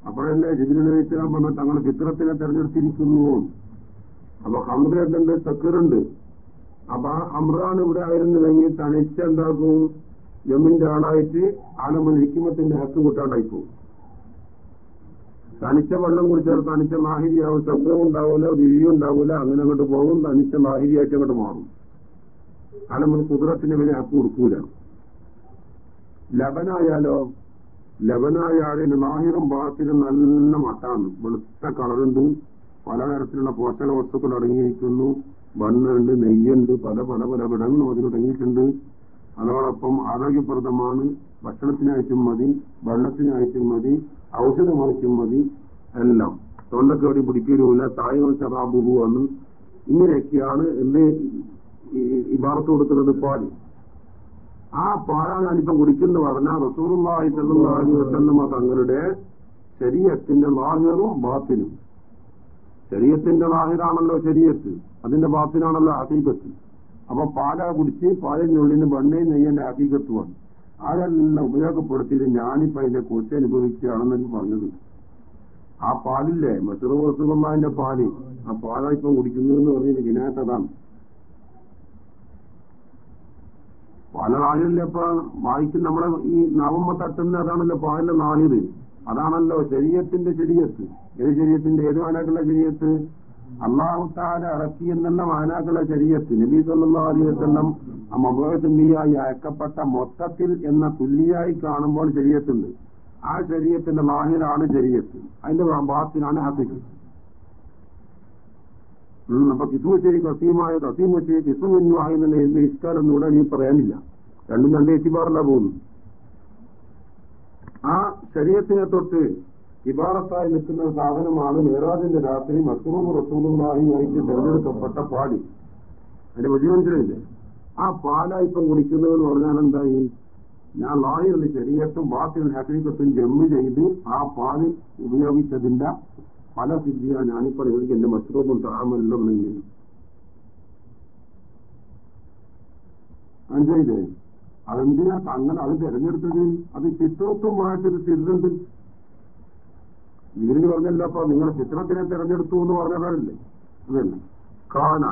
അപ്പോഴല്ലേ ജിബിനെ ഇസ്ലാം പറഞ്ഞ തങ്ങൾ ചിത്രത്തിനെ തെരഞ്ഞെടുത്തിരിക്കുന്നു. അപ്പൊ ഹംറുണ്ട് തക്കറുണ്ട് അപ്പൊ ആ ഹംറാണ് ഇവിടെ ആയിരുന്നില്ലെങ്കിൽ തനിച്ചെന്താക്കും ജമ്മിന്റെ ആളായിട്ട് ആലമൻ ഹിക്കുമത്തിന്റെ ഹക്ക് കൂട്ടാണ്ടായി പോകും തനിച്ച വെള്ളം കുടിച്ചാൽ തനിച്ച മാഹിരിയാവും ശബ്ദം ഉണ്ടാവില്ല രുചിയും ഉണ്ടാവില്ല അങ്ങനെ അങ്ങോട്ട് പോകും തനിച്ച മാഹിരിയായിട്ട് അങ്ങോട്ട് മാറും. ആലമൻ കുതിരത്തിന് വില ഹക്ക് കൊടുക്കൂല. ലബനായാലോ ലബനായാലിന് നാഹിറും ബാത്തിനും നല്ല മട്ടാണ്. വെളുത്ത കളറുണ്ട് പലതരത്തിലുള്ള പോഷക വസ്തുക്കൾ അടങ്ങിയിരിക്കുന്നു. ബണ്ണുണ്ട് നെയ്യുണ്ട് പല പല പല ഘടകങ്ങളും അതിലടങ്ങിയിട്ടുണ്ട് അതോടൊപ്പം ആരോഗ്യപ്രദമാണ്. ഭക്ഷണത്തിനായിട്ടും മതി വെള്ളത്തിനായിട്ടും മതി ഔഷധമായിട്ടും മതി എല്ലാം. തൊണ്ടക്കേടി പിടിക്കരുമില്ല തായകൾ ചറാബുഹു എന്ന് ഇങ്ങനെയൊക്കെയാണ് എന്ത് ഇബാർത്ത് കൊടുക്കുന്നത് പാൽ. ആ പാലാണ് ഞാനിപ്പം കുടിക്കുന്നു പറഞ്ഞാൽ റസൂറുമായി അലൈഹി വസല്ലമ തങ്ങളുടെ ശരീരത്തിന്റെ ലാഹിറും ബാത്തിനും. ശരീരത്തിന്റെ ലാഹിറാണല്ലോ ശരീരത്ത്. അതിന്റെ ബാത്തിനാണല്ലോ ഹസീബത്ത് അപ്പൊ പാല കുടിച്ച് പാലിനുള്ളിന് ബണ്ണയും നെയ്യന്റെ ഹസീബത്തുമാണ് അതെല്ലാം ഉപയോഗപ്പെടുത്തിയിട്ട് ഞാനിപ്പോ അതിന്റെ കുറിച്ച് അനുഭവിക്കുകയാണെന്ന് പറഞ്ഞത്. ആ പാലില്ലേ? മസൂർ റസൂലുള്ളാഹിന്റെ പാൽ. ആ പാലാ ഇപ്പം കുടിക്കുന്നതെന്ന് പറഞ്ഞിട്ട് വിനാട്ടതാണ് പല നാലിലെ ഇപ്പൊ വായിക്കും നമ്മുടെ ഈ നവമ്പ തട്ടുന്ന അതാണല്ലോ പാലിന്റെ നാളിത് അതാണല്ലോ ശരീരത്തിന്റെ ശരീരത്ത്. ഏത് ശരീരത്തിന്റെ ഏത് മാനാക്കുള്ള ശരീരത്ത്? അള്ളാഹുത്താല ഇറക്കി എന്നുള്ള മാനാക്കുള്ള ശരീരത്ത്. നബി സല്ലാ അലൈഹി വസല്ലം ആ മബോധത്തുള്ളിയായി അയക്കപ്പെട്ട മൊത്തത്തിൽ എന്ന തുല്യായി കാണുമ്പോൾ ശരീരത്തുണ്ട്. ആ ശരീരത്തിന്റെ നാഹിലാണ് ശരീരത്ത്. അതിന്റെ ഭാഗത്തിനാണ് ഹത്തിക്ക് അപ്പൊ കിസുവച്ചേരി കസീമായ കസീമച്ചേരി കിസുമഞ്ഞുവായി എന്നുള്ള നിഷ്കാരം ഇവിടെ നീ പറയാനില്ല. രണ്ടും രണ്ട് എത്തിമാറല്ല പോകുന്നു ആ ശരീരത്തിനെ തൊട്ട് ഇബാറത്തായി നിൽക്കുന്ന സാധനമാണ് മേറാജിന്റെ രാത്രി മസൂറും റസൂലുമായി ആയിട്ട് തെരഞ്ഞെടുക്കപ്പെട്ട പാടി അതിന്റെ മനസ്സിലായില്ലേ? ആ പാലായിപ്പം ഇപ്പം കുടിക്കുന്നത് എന്ന് പറഞ്ഞാൽ എന്തായി ഞാൻ ലാഹിറിന്റെ ശരീരത്തും ബാത്തിൽ ഹക്കീക്കത്തും ജമ്മ് ചെയ്ത് ആ പാൽ ഉപയോഗിച്ചതിന്റെ പല സിദ്ധിയാ ഞാനിപ്പോ നിങ്ങൾക്ക് എന്റെ മസ്റൂബും താമല്ലോ മനസ്സിലായില്ലേ? അതെന്തിനാ അങ്ങനെ അത് തെരഞ്ഞെടുത്തത്? അത് ചിത്രത്വമായിട്ടൊരു സിദ്ധത്തിൽ ഇതിന് പറഞ്ഞല്ലോ അപ്പൊ നിങ്ങൾ ചിത്രത്തിനെ തെരഞ്ഞെടുത്തു എന്ന് പറഞ്ഞതല്ലേ അതല്ല? കാന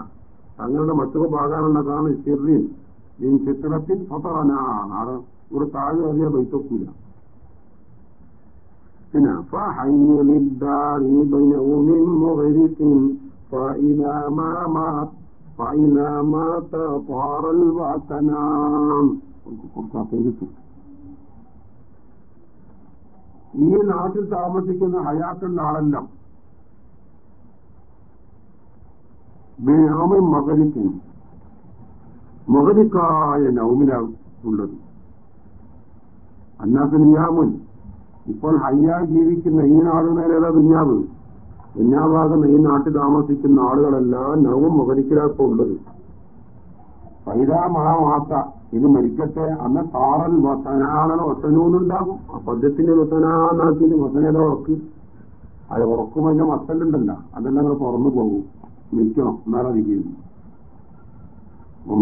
തങ്ങളുടെ മസ്റൂബാകാനുള്ള കാണ് സിറിൻ ഈ ചിത്രത്തിൽ ഫതറനാണ് ഒരു താഴെ അറിയാൻ പിന്നെ فحي للدار بيوم مغرق فإذا ما مات فإذا مات طار الوطنام ഈ നാട്ടിൽ താമസിക്കുന്ന ഹയാത്തുള്ള ആളെല്ലാം ബേറമൻ മകരിക്കും മകരിക്കായ നൗമിനാണ് ഉള്ളത് അന്നാസ് നിയാമുൻ ഇപ്പോൾ ഹയ്യാൻ ജീവിക്കുന്ന ഈ നാടുകളേതാ ദുഞ്ഞാവ് ദുഞ്ഞാവാകുന്ന ഈ നാട്ടിൽ താമസിക്കുന്ന ആളുകളെല്ലാം നവും മുഖരിക്കലാപ്പം ഉള്ളത്. പൈതാ മാത്ത ഇത് മരിക്കട്ടെ. അന്ന് താറൽ വസനാണല്ലോ വസനൂന്നുണ്ടാകും ആ പദ്യത്തിന്റെ വസനാന്നാക്കിന് വസനേത ഉറക്ക്? അത് ഉറക്കും അതിന്റെ മസലുണ്ടല്ലോ. അതെല്ലാം അങ്ങനെ തുറന്നു പോകും. മരിക്കണം. എന്നാലതിരിക്കും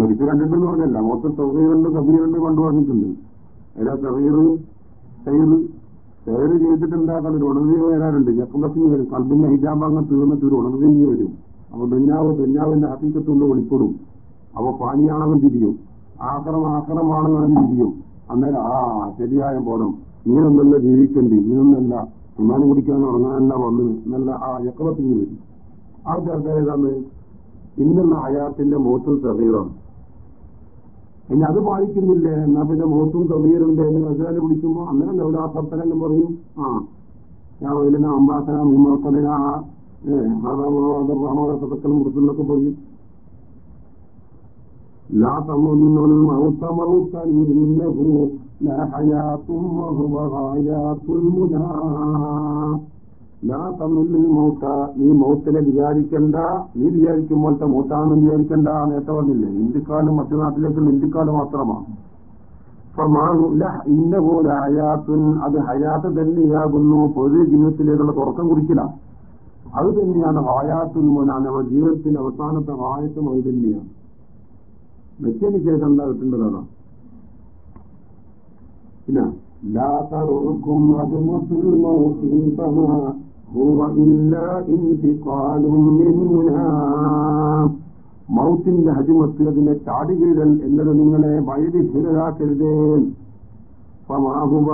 മരിച്ചു കണ്ടിട്ടെന്ന് പറഞ്ഞല്ല. മൊത്തം തൊകയുണ്ട് കബീറുണ്ട് കൊണ്ടുവന്നിട്ടുണ്ട്. ഏതാ സഹീറ് സൈറ് സൈറ് ചെയ്തിട്ടുണ്ടാക്കാൻ ഒരു ഉണർവ് വരാറുണ്ട്. ജപ്പുലത്തിന് വരും കൽബിന്റെ ഹിജാബാങ്ങ് തീർന്നിട്ട് ഒരു ഉണർവ് വരും. അപ്പൊ ദുഞ്ഞാവ് ദുഞ്ഞാവിന്റെ ഹത്തീക്കത്തുകൊണ്ട് വെളിപ്പെടും. അപ്പൊ പാനിയാണെന്ന് തിരിയും. ആക്രം ആക്രമാണെന്ന് തിരിയും. അന്നേരം ആ ശരിയായ ബോധം. ഇങ്ങനൊന്നല്ല ജീവിക്കണ്ടി. ഇങ്ങനൊന്നല്ല തിന്നാനും കുടിക്കാൻ ഉറങ്ങാനല്ല വന്നത്. എന്നല്ല ആ ചക്രത്തിന് വരും. ആ ഏതാണ്? ഇന്നുള്ള അയാത്തിന്റെ മൂത്തും സഹീറാണ് ഇനി അത് പാലിക്കുന്നില്ലേ എന്നാ പിന്നെ മൂത്തും സഹീറുണ്ട് എന്ന് മസാല പിടിക്കുമ്പോ അന്നേരം ലൗലാസപ്തനെല്ലാം പറയും ആ ഞാൻ വലിയ അമ്പാസന മുമ്മത്തന റഹ്മാനക്കലും മൃത്തുന്നൊക്കെ പറയും لا تظنوا الموت موتا إنه لا حياة وهو غايات المنى ലാ തമ്മിൽ മൗത്ത നീ മൗത്തിനെ വിചാരിക്കണ്ട. നീ വിചാരിക്കുമ്പോഴത്തെ മൂത്താണെന്ന് മൗത്താണെന്ന് വിചാരിക്കണ്ട നേരത്തെ പറഞ്ഞില്ലേ? ഇന്ത്യക്കാലും മറ്റു നാട്ടിലേക്കുള്ള ഇന്ത്യക്കാൽ മാത്രമാണ് ഇന്ന പോലെ ഹയാത്തുൻ അത് ഹയാത്ത് തന്നെയാകുന്നു. പൊതു ജീവിതത്തിലേക്കുള്ള തുറക്കം കുറിക്കില്ല അത് തന്നെയാണ് ഹായാത്തുൻ മോനാണ് അവർ ജീവിതത്തിന്റെ അവസാനത്തെ വായത്തും അത് തന്നെയാണ്. നിത്യനിഷേധം ഉണ്ടാകേണ്ടതാണ് പിന്നെ ലാത്തറുക്കും അതുമത്തിൽ ഹൂവ ഇല്ലാ മൗത്തിന്റെ ഹജിമത്ത് അതിനെ ചാടികീടൽ എന്നത് നിങ്ങളെ വൈദിഹിതരാക്കരുതേ ഫമാഹുവ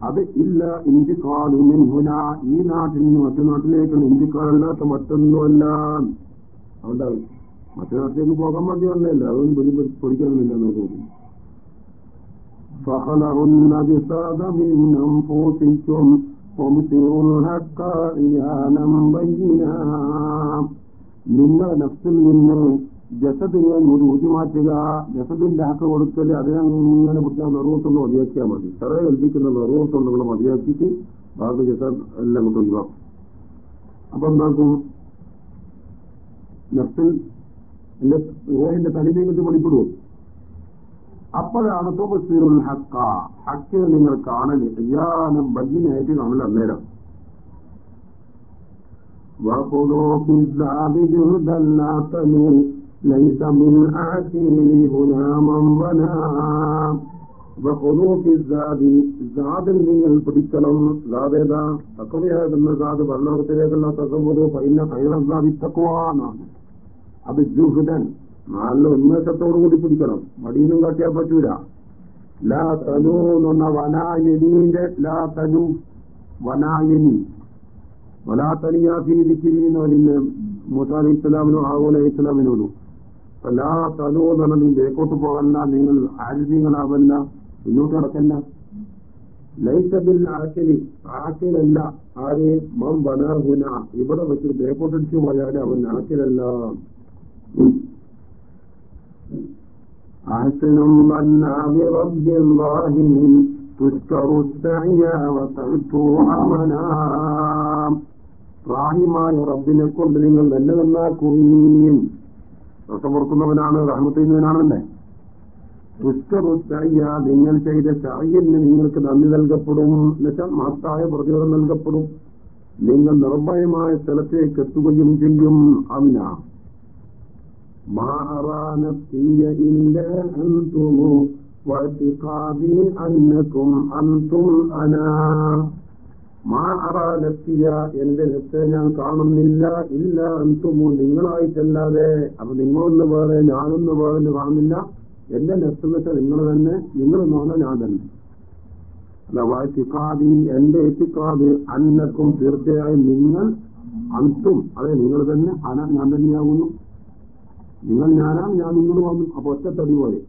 അത് ഇല്ല ഇന്ത്യക്കാലും മിൻഹുന. ഈ നാട്ടിൽ നിന്ന് മറ്റു നാട്ടിലേക്കാണ് ഇന്ത്യക്കാരല്ലാത്ത മറ്റൊന്നുമല്ല. അതുകൊണ്ട് മറ്റു നാട്ടിലേക്ക് പോകാൻ വേണ്ടി വന്നല്ല. അതൊന്നും പൊടി പൊടിക്കണമെന്നില്ല എന്ന് തോന്നുന്നു സഹലറുന്നതി വിസാദമിന്നും പോസിക്കും أنفسكم وامسروا الحق عيانا بينا നിങ്ങളുടെ നഫ്സിൽ നിന്ന് ജസദിനെ മുരുതി മാറ്റുക ജസദിന്റെ ഹക്ക് കൊടുക്കൽ അതിനങ്ങനെ പിടിച്ചാൽ നെറുവത്തുള്ള മതിയാക്കിയാൽ മതി ചെറിയ കൽപ്പിക്കുന്ന നെറുവത്തുള്ള മതിയാക്കിയിട്ട് ബാക്കി ജസദ് എല്ലാം കൊണ്ട് ഒഴിവാക്കും അപ്പൊ എന്താക്കും നഫ്സിൽ എന്റെ റോഹിന്റെ തനിമയങ്ങൾക്ക് വെളിപ്പെടുവോ അപ്പോഴാണ് തുബസീറുൽ ഹക്ക ഹക്കിനെ നിങ്ങൾ കാണൽ എല്ലാനും ബല്ലിനായിട്ട് കാണൽ അന്നേരം. ാദിൽ നിങ്ങൾ പിടിക്കണം. ലാദേതാ തക്കവയാകുന്ന സാദ് ഭരണത്തിലേക്കുള്ള തക്കമ്പത് പൈന കൈറസാദി തക്കുവാന്നാണ് അത് ജുഹുദൻ നല്ല ഉന്മേഷത്തോടു കൂടി പിടിക്കണം. മടിയൊന്നും കാട്ടിയാൽ പറ്റൂല. ലാ തനു എന്ന വനായനീന്റെ ലാ തനു വനായനി. വലാ തനിയാഫി ദിക്കിരിന്ന് വലിയ മുസാലി ഇസ്ലാമിനോ ആവോല ഇസ്ലാമിനോടും ലാ തനു എന്ന് നീ ബേക്കോട്ട് പോകണ്ട നിങ്ങൾ ആരുങ്ങളാവല്ല മുന്നോട്ട് നടക്കല്ല ലൈസബിൽ ആക്കലി ആക്കലല്ല ആരെ മം ബനാഹുന ഇവിടെ വെച്ച് ബേക്കോട്ടടിച്ചു പോയാൽ അവൻ ആക്കലല്ല. أحسن الظن برب الله تذكر السعي وتعطوا عملا റാഹിമായ റബ്ബിനെ കൊണ്ട് നിങ്ങൾ നല്ല നന്നാക്കുകയും രസമുറക്കുന്നവനാണ് റഹ്മത്തുന്നവനാണല്ലേ ദുഷ്ടറുത്തയ്യ നിങ്ങൾ ചെയ്ത ചായന് നിങ്ങൾക്ക് നന്ദി നൽകപ്പെടും എന്നുവെച്ചാൽ മഹത്തായ പ്രതിഫലം നൽകപ്പെടും നിങ്ങൾ നിർഭയമായ സ്ഥലത്തേക്ക് എത്തുകയും ചെയ്യും അവന മാറാനത്തിയ ഇല്ല അന്തുമോ واعتقادي أنكم أنتم أنا മാ അറാലെത്തിയ എന്റെ നെത്തെ ഞാൻ കാണുന്നില്ല ഇല്ല അന്തുമോ നിങ്ങളായിട്ടല്ലാതെ അപ്പൊ നിങ്ങളൊന്ന് വേറെ ഞാനൊന്ന് വേറെ എന്ന് കാണുന്നില്ല എന്റെ നെത്ത് വെച്ചാൽ നിങ്ങൾ തന്നെ നിങ്ങൾ എന്ന് പറഞ്ഞാൽ ഞാൻ തന്നെ അല്ല വാഴ്ത്തിക്കാതി എന്റെ എത്തിക്കാത് അന്നക്കും തീർച്ചയായും നിങ്ങൾ അന്തും അതെ നിങ്ങൾ തന്നെ അന ഞാൻ തന്നെയാകുന്നു നിങ്ങൾ ഞാനാണ് ഞാൻ നിങ്ങളുമാണ് അപ്പൊ ഒറ്റത്തടി പോലെ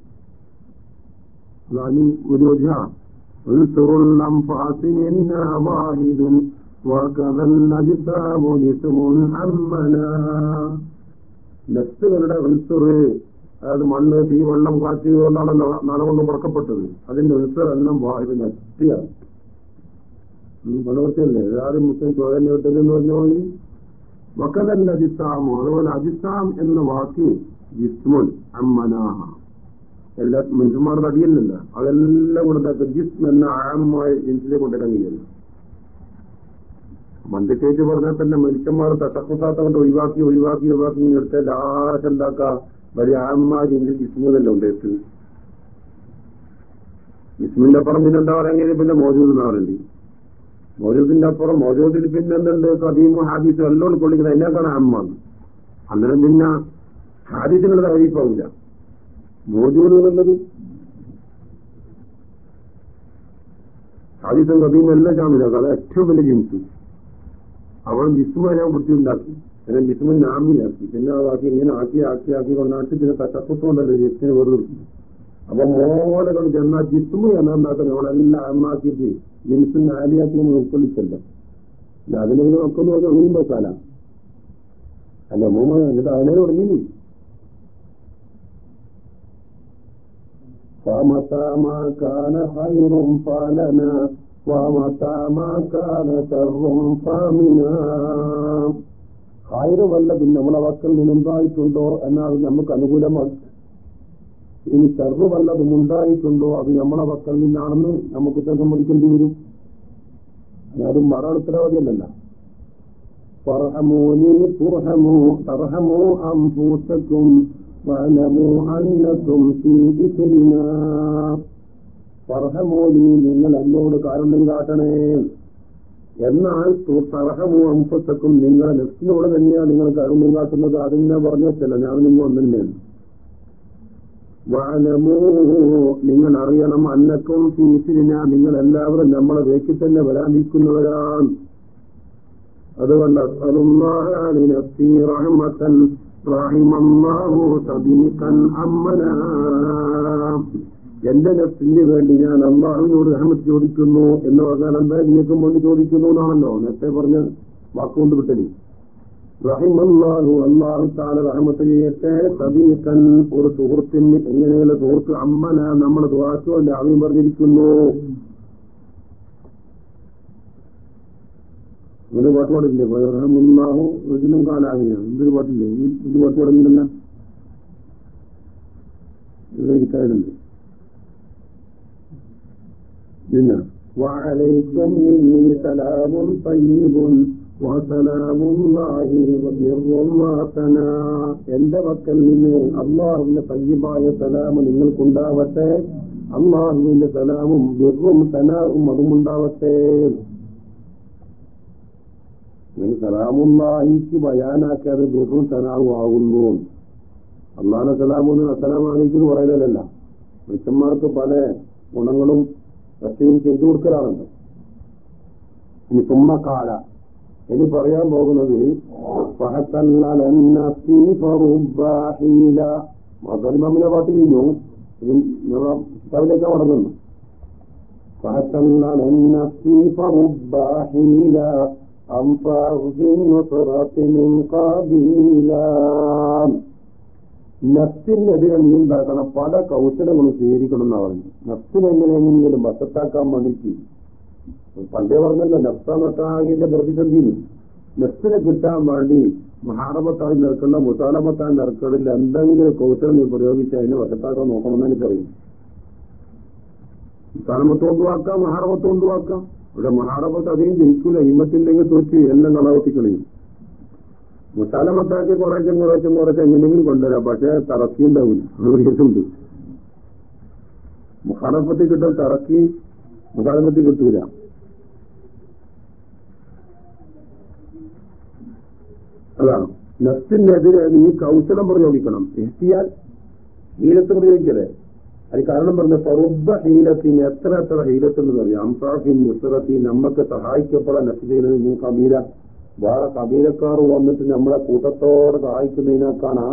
അതാണ് ഒരു വാഹിദും നസ്തുകളുടെ ഉൽസുറ് അതായത് മണ്ണ് തീ വെള്ളം കാറ്റ് കൊണ്ടാണ് നനകൊണ്ട് മുടക്കപ്പെട്ടത്. അതിന്റെ ഉൽസർ എല്ലാം വായു നസ്തിയാണ്. പണവർത്തിയല്ലേ എല്ലാവരും മുസ്ലിം ചോദന വിട്ടതെന്ന് പറഞ്ഞ പോലെ. വക്കതല്ല അജിസ്താമോ അതുപോലെ അജിസ്താം എന്ന വാക്ക് ജിസ്മുൻ അമ്മനാഹ എല്ലാ മനുഷ്യന്മാരുടെ അടിയല്ലല്ല അതെല്ലാം കൊണ്ട് ജിസ്മ എന്ന ആഴമായ ജിൻസിലെ കൊണ്ടിറങ്ങിയല്ല മന്ദിക്കേറ്റ് പറഞ്ഞാൽ തന്നെ മനുഷ്യന്മാർ തട്ടക്കുത്താത്ത കൊണ്ട് ഒഴിവാക്കി ഒഴിവാക്കി ഒഴിവാക്കി എടുത്ത ലാശം ഉണ്ടാക്ക വലിയ ആഴമായ ജിൻസിൽ ജിസ്മു തന്നെ ഉണ്ട് എത്ത് ജിസ്മിന്റെ അപ്പുറം പിന്നെ എന്താ പറയുക പിന്നെ മോചൂദ് എന്ന് മോജൂദിന്റെ അപ്പുറം മൗരൂദിൽ പിന്നെ എന്തുണ്ട്? കദീമ ഹാദീസും എല്ലാം കൊള്ളിക്കുന്നത് അതിനേക്കാണ് അമ്മാണ് അന്നേരം പിന്നെ ഹാദീസിനുള്ള അറിയിപ്പാവില്ല മോജൂദ് എന്നുള്ളത് ഹാദീസും കഥയും എല്ലാം കാണില്ല അത് ഏറ്റവും വലിയ ജിൻസ് അവൻ ഞാൻ വൃത്തിയുണ്ടാക്കി. പിന്നെ വിസ്മു നാമിയാക്കി. പിന്നെ അതാക്കി ഇങ്ങനെ ആക്കി ആക്കി ആക്കി കൊണ്ടാക്കി പിന്നെ തട്ടക്കുത്തോണ്ടല്ലോ ജിസ്റ്റിന് വെറുതെ. അപ്പൊ മോലകൾ ചെന്നാൽ ജിസ്മു എന്നാണ്ടാക്കാൻ അവളെല്ലാം അമ്മാക്കിയിട്ട് ജിൻസിന് ആലിയാക്കി നമ്മൾ ഉൾക്കൊള്ളിച്ചല്ല അതിനെ നോക്കുന്നു പറഞ്ഞാൽ ഒന്നും വെക്കാല അല്ല മൂമ്മ എന്നിട്ട് അതിനെ തുടങ്ങി فمتى ما كان خير فلنا ومتى ما كان شر فمنا ഖൈറ് വല്ലതും നമ്മളെ വക്കൽ നിന്നുണ്ടായിട്ടുണ്ടോ എന്നാൽ നമുക്ക് അനുകൂലമാണ് ഇനി ചെറു വല്ലതും ഉണ്ടായിട്ടുണ്ടോ അത് നമ്മളെ വക്കൽ നിന്നാണെന്ന് നമുക്ക് സമ്മതിക്കേണ്ടി വരും ഞാനും മറ ഉത്തരവാദിയല്ലല്ല പറഹമോനി തുറഹമോ തർഹമോ അംഭൂത്തക്കും واعلموا أنكم في ذكرنا പറഹമോനി നിങ്ങൾ എന്നോട് കാരണം കാട്ടണേ എന്നാൽ തറഹമോ അംഫത്തക്കും നിങ്ങളെ നെഫ്റ്റിനോട് തന്നെയാണ് നിങ്ങൾ കാരുണ്യം കാട്ടുന്നത് അതിനെ പറഞ്ഞു വെച്ചല്ല ഞാൻ നിങ്ങൾ ഒന്നു തന്നെയാണ് വാനമോ നിങ്ങൾ അറിയണം അന്നക്കും ഫീസിന നിങ്ങൾ എല്ലാവരും നമ്മളെ വേക്കി തന്നെ വരാതിരിക്കുന്നവരാണ് അതുകൊണ്ട് എന്റെ നെഫ്റ്റിന് വേണ്ടി ഞാൻ അള്ളാഹുവിനോട് റഹ്മത്ത് ചോദിക്കുന്നു എന്ന് പറഞ്ഞാൽ എന്താ നീക്കും വേണ്ടി ചോദിക്കുന്നു എന്നാണല്ലോ. നേരത്തെ പറഞ്ഞ വാക്കുകൊണ്ട് വിട്ടടി. റഹിമല്ലാഹു അള്ളാഹു താല റഹ്മത്ത് ചെയ്യട്ടെ സദീഖൻ ഒരു സുഹൃത്തിന് എങ്ങനെയുള്ള സുഹൃത്ത് അമ്മന നമ്മൾ ദുവാസോ എന്റെ ആദ്യം പറഞ്ഞിരിക്കുന്നു ഒരു പാട്ട് പാടില്ലേ റഹമുല്ലാഹു റജുലും കാലാഹിയാണ് എന്തൊരു പാട്ടില്ലേ ഇത് പാട്ട് പാടുന്നില്ല ഇത് കിട്ടാറുണ്ട് പിന്നെ وعليكم مني سلام طيب എന്റെ പക്കൽ നിന്ന് അള്ളാഹുവിന്റെ തയ്യബായ സലാമ് നിങ്ങൾക്കുണ്ടാവട്ടെ. അള്ളാഹുവിന്റെ സലാമും ബിർറും സലാവും അതുമുണ്ടാവട്ടെ. സലാമുല്ലാഹിക്ക് ബയാനാക്കി അത് ബിർറും സലാവും ആകുന്നു അള്ളാഹുന്റെ സലാമൊന്നും അസലാമാലിക്ക് പറയുന്നതല്ല. മനുഷ്യന്മാർക്ക് പല ഗുണങ്ങളും പ്രത്യേകം ചെയ്തു കൊടുക്കലാണല്ലോ. ഇനി തുമ്മക്കാല ഇനി പറയാൻ പോകുന്നത് മദർമാമിനെ പാട്ട് കഴിഞ്ഞു. കിതാബിലേക്ക് മടങ്ങുന്നു നഫ്സിനെതിരെ നീ ഉണ്ടാക്കണം പല കൗശലങ്ങളും സ്വീകരിക്കണം എന്നാ പറഞ്ഞു നഫ്സിനെങ്ങനെയെങ്കിലും വശത്താക്കാൻ വേണ്ടിയിട്ട് പണ്ടേ പറഞ്ഞല്ലോ നഫ്സമത്താകിന്റെ പ്രതിസന്ധി. നഫ്സിനെ കിട്ടാൻ വേണ്ടി മഹാറമത്തായി നിൽക്കുന്ന മുസാലമത്തായി നിൽക്കണില്ല എന്തെങ്കിലും കൗശലം നീ പ്രയോഗിച്ച് അതിനെ വശത്താക്കാൻ നോക്കണമെന്ന് എനിക്കറിയും. മുസാലമത്ത് കൊണ്ടുവാക്കാം മഹാറമത്ത് കൊണ്ടുവാക്കാം. ഇവിടെ മഹാറമത്ത് അധികം ജയിക്കില്ല ഹിമ്മത്തില്ലെങ്കിൽ തുറച്ച് എല്ലാം കളവത്തിക്കളയും മുസാലമത്താക്കി കുറച്ചും കുറച്ചും കുറച്ച് എങ്ങനെയെങ്കിലും കൊണ്ടുവരാം പക്ഷേ തറക്കി ഉണ്ടാവില്ല. കേസുണ്ട് മുഹാറപ്പത്തിൽ കിട്ടാൻ തറക്കി മുസാലമത്തിൽ കിട്ടൂല. അതാണ്. നഫ്സിനെതിരെ നീ കൗശലം പ്രയോഗിക്കണം എത്തിയാൽ ഹീലത്ത് പ്രയോഗിക്കരുത്. അത് കാരണം പറഞ്ഞ ഫറുബ ഹീലത്തിന് എത്ര എത്ര ഹീലത്തുണ്ടെന്ന് അറിയാം. അംസാഫിൻ മുസറത്തി നമ്മക്ക് സഹായിക്കപ്പെടാൻ നഫ്സിനെ നീ കബീല. വേറെ കബീലക്കാർ വന്നിട്ട് നമ്മളെ കൂട്ടത്തോടെ സഹായിക്കുന്നതിനേക്കാണ്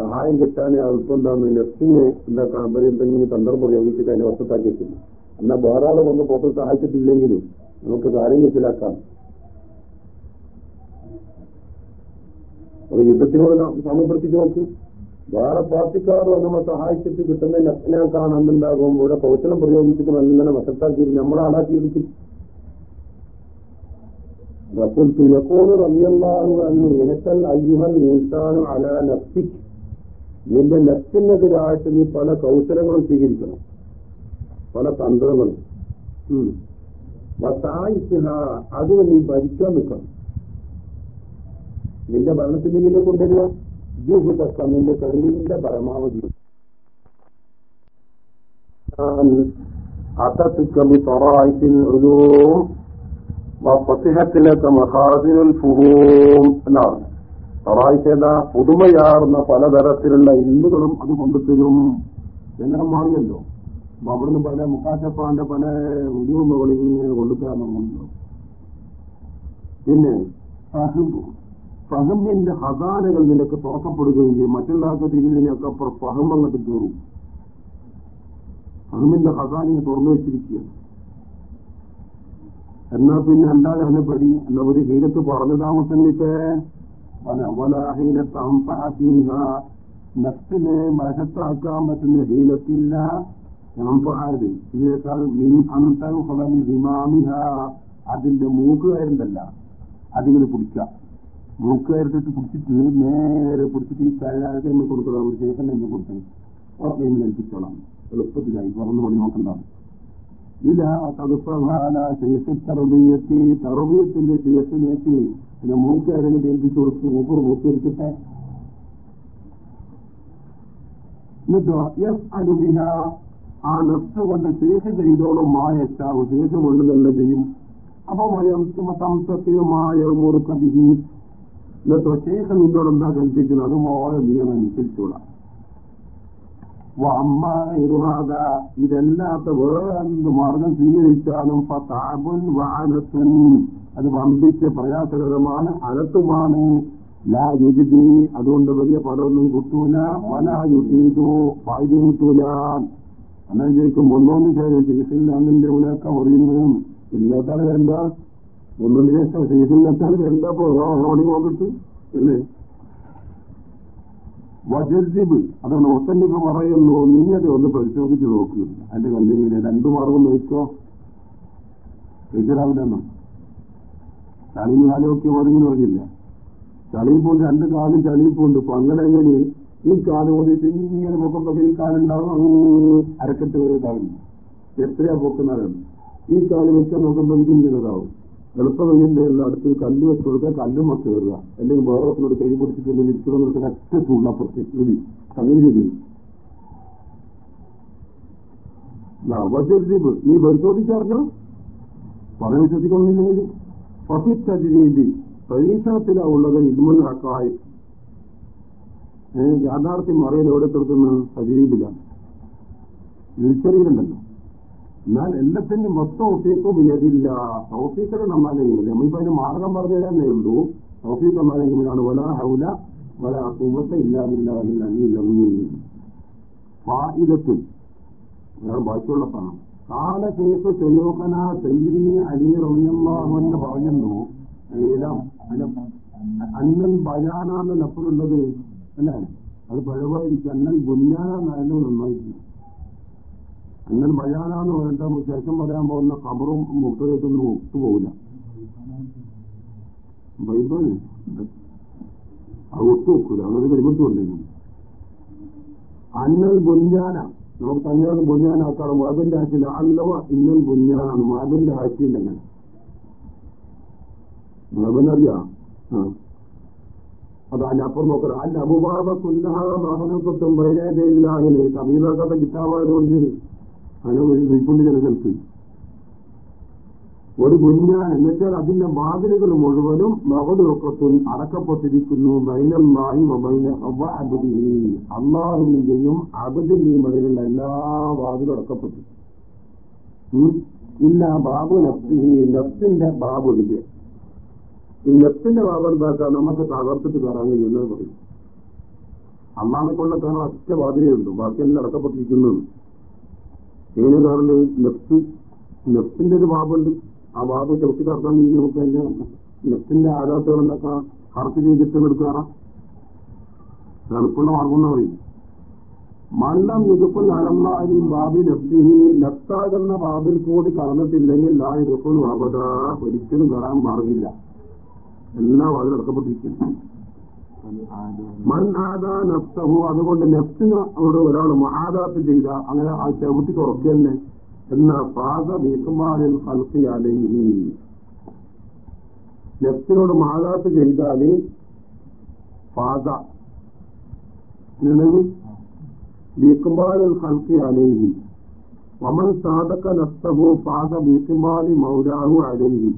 സഹായം കിട്ടാൻ അല്പം എന്താണ് നഫ്സിനെ എന്താക്കാൻ അവർ എന്തെങ്കിലും തന്ത്രം പ്രയോഗിച്ചിട്ട് അതിനെ വസ്തുത്താക്കി വെക്കുന്നു എന്നാൽ വേറെ ആളെ വന്ന് പുറത്ത് സഹായിച്ചിട്ടില്ലെങ്കിലും നമുക്ക് കാര്യം മനസ്സിലാക്കാം. ഒരു യുദ്ധത്തിനോട് സമീപത്തിച്ച് നോക്കും വേറെ പാർട്ടിക്കാർ നമ്മളെ സഹായിച്ചിട്ട് കിട്ടുന്ന നഫ്സിനാക്കാണ് എന്തുണ്ടാകും ഇവിടെ കൗശലം പ്രയോഗിച്ചിട്ട് നല്ല വശത്താക്കി നമ്മളെ ആളാക്കിയിരിക്കും وقلت يقول رضي الله عنه ينسل أيها الإنسان على نفسك നിന്റെ നെഫ്സിനെതിരായിട്ട് നീ പല കൗശലങ്ങളും സ്വീകരിക്കണം പല തന്ത്രങ്ങളും വസായിസിഹ അതിന് നീ ഭരിക്കാൻ നിൽക്കണം നിന്റെ ഭരണത്തിന്റെ കീഴിൽ കൊണ്ടുവരിക ജൂഹുതക്ക നിന്റെ കഴിവിന്റെ പരമാവധി തൊറായിസിൽ ഒരു ഫസിഹത്തിലൊക്കെ മഹാസിനുൽ ഫുഹൂം എന്നാണ്. സറായിച്ചേത പുതുമയാർന്ന പലതരത്തിലുള്ള ഇന്നുകളും അത് കൊണ്ടുതരും എങ്ങനെ മാറിയല്ലോ? അപ്പൊ അവിടുന്ന് പല മുക്കാശപ്പാന്റെ പല ഉദ്യോഗങ്ങളിൽ ഇങ്ങനെ നമ്മളുണ്ടോ പിന്നെ ഫഹമിന്റെ ഹസാനകൾ നിനക്ക് തുറക്കപ്പെടുകയും ചെയ്യും മറ്റുള്ളവർക്ക് തിരിഞ്ഞതിനൊക്കെ ഫഹം അങ്ങോട്ട് കയറും. ഫഹമിന്റെ ഹസാനിയെ തുറന്നു വെച്ചിരിക്കുകയാണ്. എന്നാ പിന്നെ അല്ലാതെ അവനെ പടി എന്നാ ഒരു ഹീലത്ത് പറഞ്ഞു താമസന്നിട്ട് നഫ്സിനെ വശത്താക്കാൻ പറ്റുന്ന ഹീലത്തില്ല. ഞമ്പായത് ഇതിനേക്കാൾ അതിന്റെ മൂക്കുകയറുണ്ടല്ല അതിങ്ങനെ പിടിക്കാം മൂക്കുകയറിട്ട് പിടിച്ചിട്ട് നേരെ പിടിച്ചിട്ട് ഈ കയ്യാൾക്ക് നമ്മൾ കൊടുക്കണം ഒരു ശേഷം എന്നെ കൊടുക്കണം ഉറപ്പ് ഏൽപ്പിച്ചോളാം എളുപ്പത്തിലായി. തുറന്നു പണി നോക്കണ്ടാവും. ഇല്ല തടുപ്പാല ശേഷ തറബിയത്തിന്റെ ശേഷനേക്ക് പിന്നെ മൂക്ക് ഇറങ്ങിട്ട് ഏൽപ്പിച്ചു കൊടുത്ത് മൂപ്പർ മൂക്കരിക്കട്ടെ എന്നിട്ടോ എസ് അനുബിഹ ആ നെസ്റ്റ് കൊണ്ട് ശേഷി ചെയ്തോളും മായ എത്താവും ശേഷം കൊണ്ട് തന്നെ ചെയ്യും. അപ്പൊ സംസത്തിനുമായ മുറുക്കതിഹി എന്നിട്ടോ ശേഷം നിന്നോട് എന്താ കൽപ്പിക്കുന്നത് അത് മോയ നിയമം അനുസരിച്ചോളാം വമ്മായിരുഹാദ ഇതല്ലാത്ത വേറെന്ത് മാർഗം സ്വീകരിച്ചാലും ഫതാബുൻ വാനത്തൻ അത് വമ്പിച്ച് പ്രയാസകരമാണ് അലത്തുമാണ്. ലാ യുജിതി അതുകൊണ്ട് വലിയ പടമൊന്നും കിട്ടൂല. വല യുജീതു ഫായ്ദ കിട്ടൂല. അന്നേരം ചോദിക്കും ഒന്നോന്ന് ചേരും ചികിത്സയിൽ ശേഷില്ലാന്നിന്റെ ഉലൊക്കെ പറയുന്നതും ഇല്ലാത്താണ് വരണ്ട ഒന്നിന് ശേഷം എന്താ പോണി നോക്കിട്ട് അല്ലേ? വജർജിബ് അതാണ് ഒത്തന്നിക്ക് പറയുന്നു നീ അത് ഒന്ന് പരിശോധിച്ച് നോക്കൂ. അതിന്റെ കണ്ടിങ്ങനെ രണ്ടു മാർഗം നോക്കോ എതിരാവില്ലെന്നോ ചളിന് കാലമൊക്കെ ഒതുങ്ങി പറഞ്ഞില്ല. ചളിയിൽ പോണ്ട് രണ്ട് കാലും ചളിയിൽ പോണ്ട്. അപ്പൊ അങ്ങനെ എങ്ങനെ ഈ കാൽ ഓടിയിട്ട് ഇങ്ങനെ പൊക്കുമ്പോ ഈ കാലുണ്ടാവും അങ്ങനെ അരക്കെട്ട് വരെ കാലുണ്ട് എത്രയാ പൊക്കുന്നതാണ് ഈ കാൽ വെച്ചാൽ നോക്കുമ്പോ ഇതിന്റെതാവും എളുപ്പം എല്ലാം അടുത്ത് കല്ല് വെച്ച് കൊടുക്കുക കല്ലും വെച്ച് കയറുക. അല്ലെങ്കിൽ വേറൊത്തിനോട് കൈ പിടിച്ചിട്ട് വിരിച്ചതെന്ന് വെച്ചാൽ ഒറ്റ ചൂണ്ടപ്പുറത്ത് ഇടി. അങ്ങനെ ചെയ്തു നവചരിപ്പ് നീ പരിശോധിച്ചറിഞ്ഞോ പറഞ്ഞു വിശ്വസിക്കുന്നില്ലെങ്കിൽ ഫസിത്തരീതി പരീക്ഷണത്തിലാ ഉള്ളത് ഇൽമുനാക്കായി യാഥാർത്ഥ്യം അറിയാൻ എവിടെ തീർക്കുന്ന സജീവില്ല തിരിച്ചറിയില്ലല്ലോ എന്നാൽ എല്ലാത്തിന്റെ മൊത്തം ഏതില്ല തൗഫീഖിന് നന്നാലെങ്കിലും നമ്മളിപ്പോ അതിന് മാർഗം പറഞ്ഞു തരാനേ ഉള്ളൂ. തൗഫീഖ് നന്നാലെങ്കിലാണ് വല ഹൗല വല കുവത്ത ഇല്ലാതില്ല വേറെ ബാക്കിയുള്ള പണം. കാല കേസ് ചെലോക്കന തൈരി അലി റബിയല്ലാഹുവിന്റെ പറയുന്നു ഏലം അന്നൽ ബയാനാന്ന് ലപ്പുള്ളത് അല്ലേ? അത് പഴവായിരിക്കും. അന്നൻ ബുഞ്ഞാനാന്ന് നന്നായിരിക്കും. അന്നൽ ബയാനാന്ന് പറഞ്ഞിട്ട് ശേഷം പറയാൻ പോകുന്ന കബറും മുട്ടേക്കൊന്നും ഒത്തുപോകില്ല ബൈബിൾ അത് ഒത്തുവെക്കൂല അങ്ങനെ കഴിവുകൊണ്ടിരിക്കുന്നു അന്നൽ ബുഞ്ഞാന. നമുക്ക് തന്നെയാണ് ബുഞ്ഞാനാക്കാണ് മാബിന്റെ ആശയില്ല അല്ലവ ഇന്നൽ ബുഞ്ഞാനാണ്. മാബിന്റെ ആശയില്ല അങ്ങനെ. മാബിനറിയാം ആ. അത് അതിന്റെ അപ്പുറം നോക്കണം അല്ല അബുബാബ സുല്ലാഹനത്വം വൈരാജയിലാകലെ കബീറാക്കാത്ത കിതാബായതുകൊണ്ട് നിൽപ്പുണ്ട് ചില സ്ഥലത്ത് ഒരു കുഞ്ഞ എന്നുവെച്ചാൽ അതിന്റെ വാതിലുകൾ മുഴുവനും മകടുക്കത്തും അടക്കപ്പെട്ടിരിക്കുന്നു. അബ്ദിഹി. അള്ളാഹുവിന്റെയും അബദിന്റെയും ഇടയിലുള്ള എല്ലാ വാതിലും അടക്കപ്പെട്ടു. ഇല്ല ബാബു നഫ്സിഹി. ബാബു ബാബുവിന്റെ ഈ നെഫ്റ്റിന്റെ ബാബ് എന്താക്കാൻ നമുക്ക് തകർത്തിട്ട് കയറാൻ കഴിയുന്നത് പറയും. അള്ളാഹെ കൊള്ള കാരണം ഒറ്റ ഉള്ളൂ. ബാക്കിയെല്ലാം അടക്കപ്പെട്ടിരിക്കുന്നു. ഏത് കാറിൽ നെഫ്റ്റ് നെഫ്റ്റിന്റെ ഒരു ബാബുണ്ട് ആ ചവിട്ടി കറക്കാൻ വേണ്ടി നമുക്ക് അതിന്റെ നെഫ്റ്റിന്റെ ആരാധകൾ എന്താക്കാം കറക്റ്റ് ചെയ്തിട്ട് എടുക്കാറാം എളുപ്പമുള്ള മാർഗം എന്ന് പറയും മണ്ണം യുഗപ്പൽ അലമ്മാരി ബാബി ലഫ്റ്റിഹി ലഫ്റ്റാകുന്ന ബാബിൽ കൂടി കടന്നിട്ടില്ലെങ്കിൽ ലാ യുഗപ്പൽ അബദ ഒരിക്കലും കയറാൻ മാർഗില്ല എല്ലാ വാതിലും അടക്കപ്പെട്ടിരിക്കുന്നു. മൻ അതുകൊണ്ട് നെഫ്റ്റിനോട് ഒരാൾ മഹാദാത്ത് ചെയ്ത അങ്ങനെ ആ ചവിട്ടി തുറക്കന്നെ എന്ന പാത ബീക്കുമാരിൽ ഹൽക്കിയാലെങ്കിൽ നെഫ്റ്റിനോട് മഹാദാത്ത് ചെയ്താൽ പാത ബീക്കുമാരിൽ ഹൽക്കിയാലെങ്കിൽ വമൻ സാധക നഫ്സഹു പാത ബീക്കുമാലി മൗരാഹു അലൈഹി.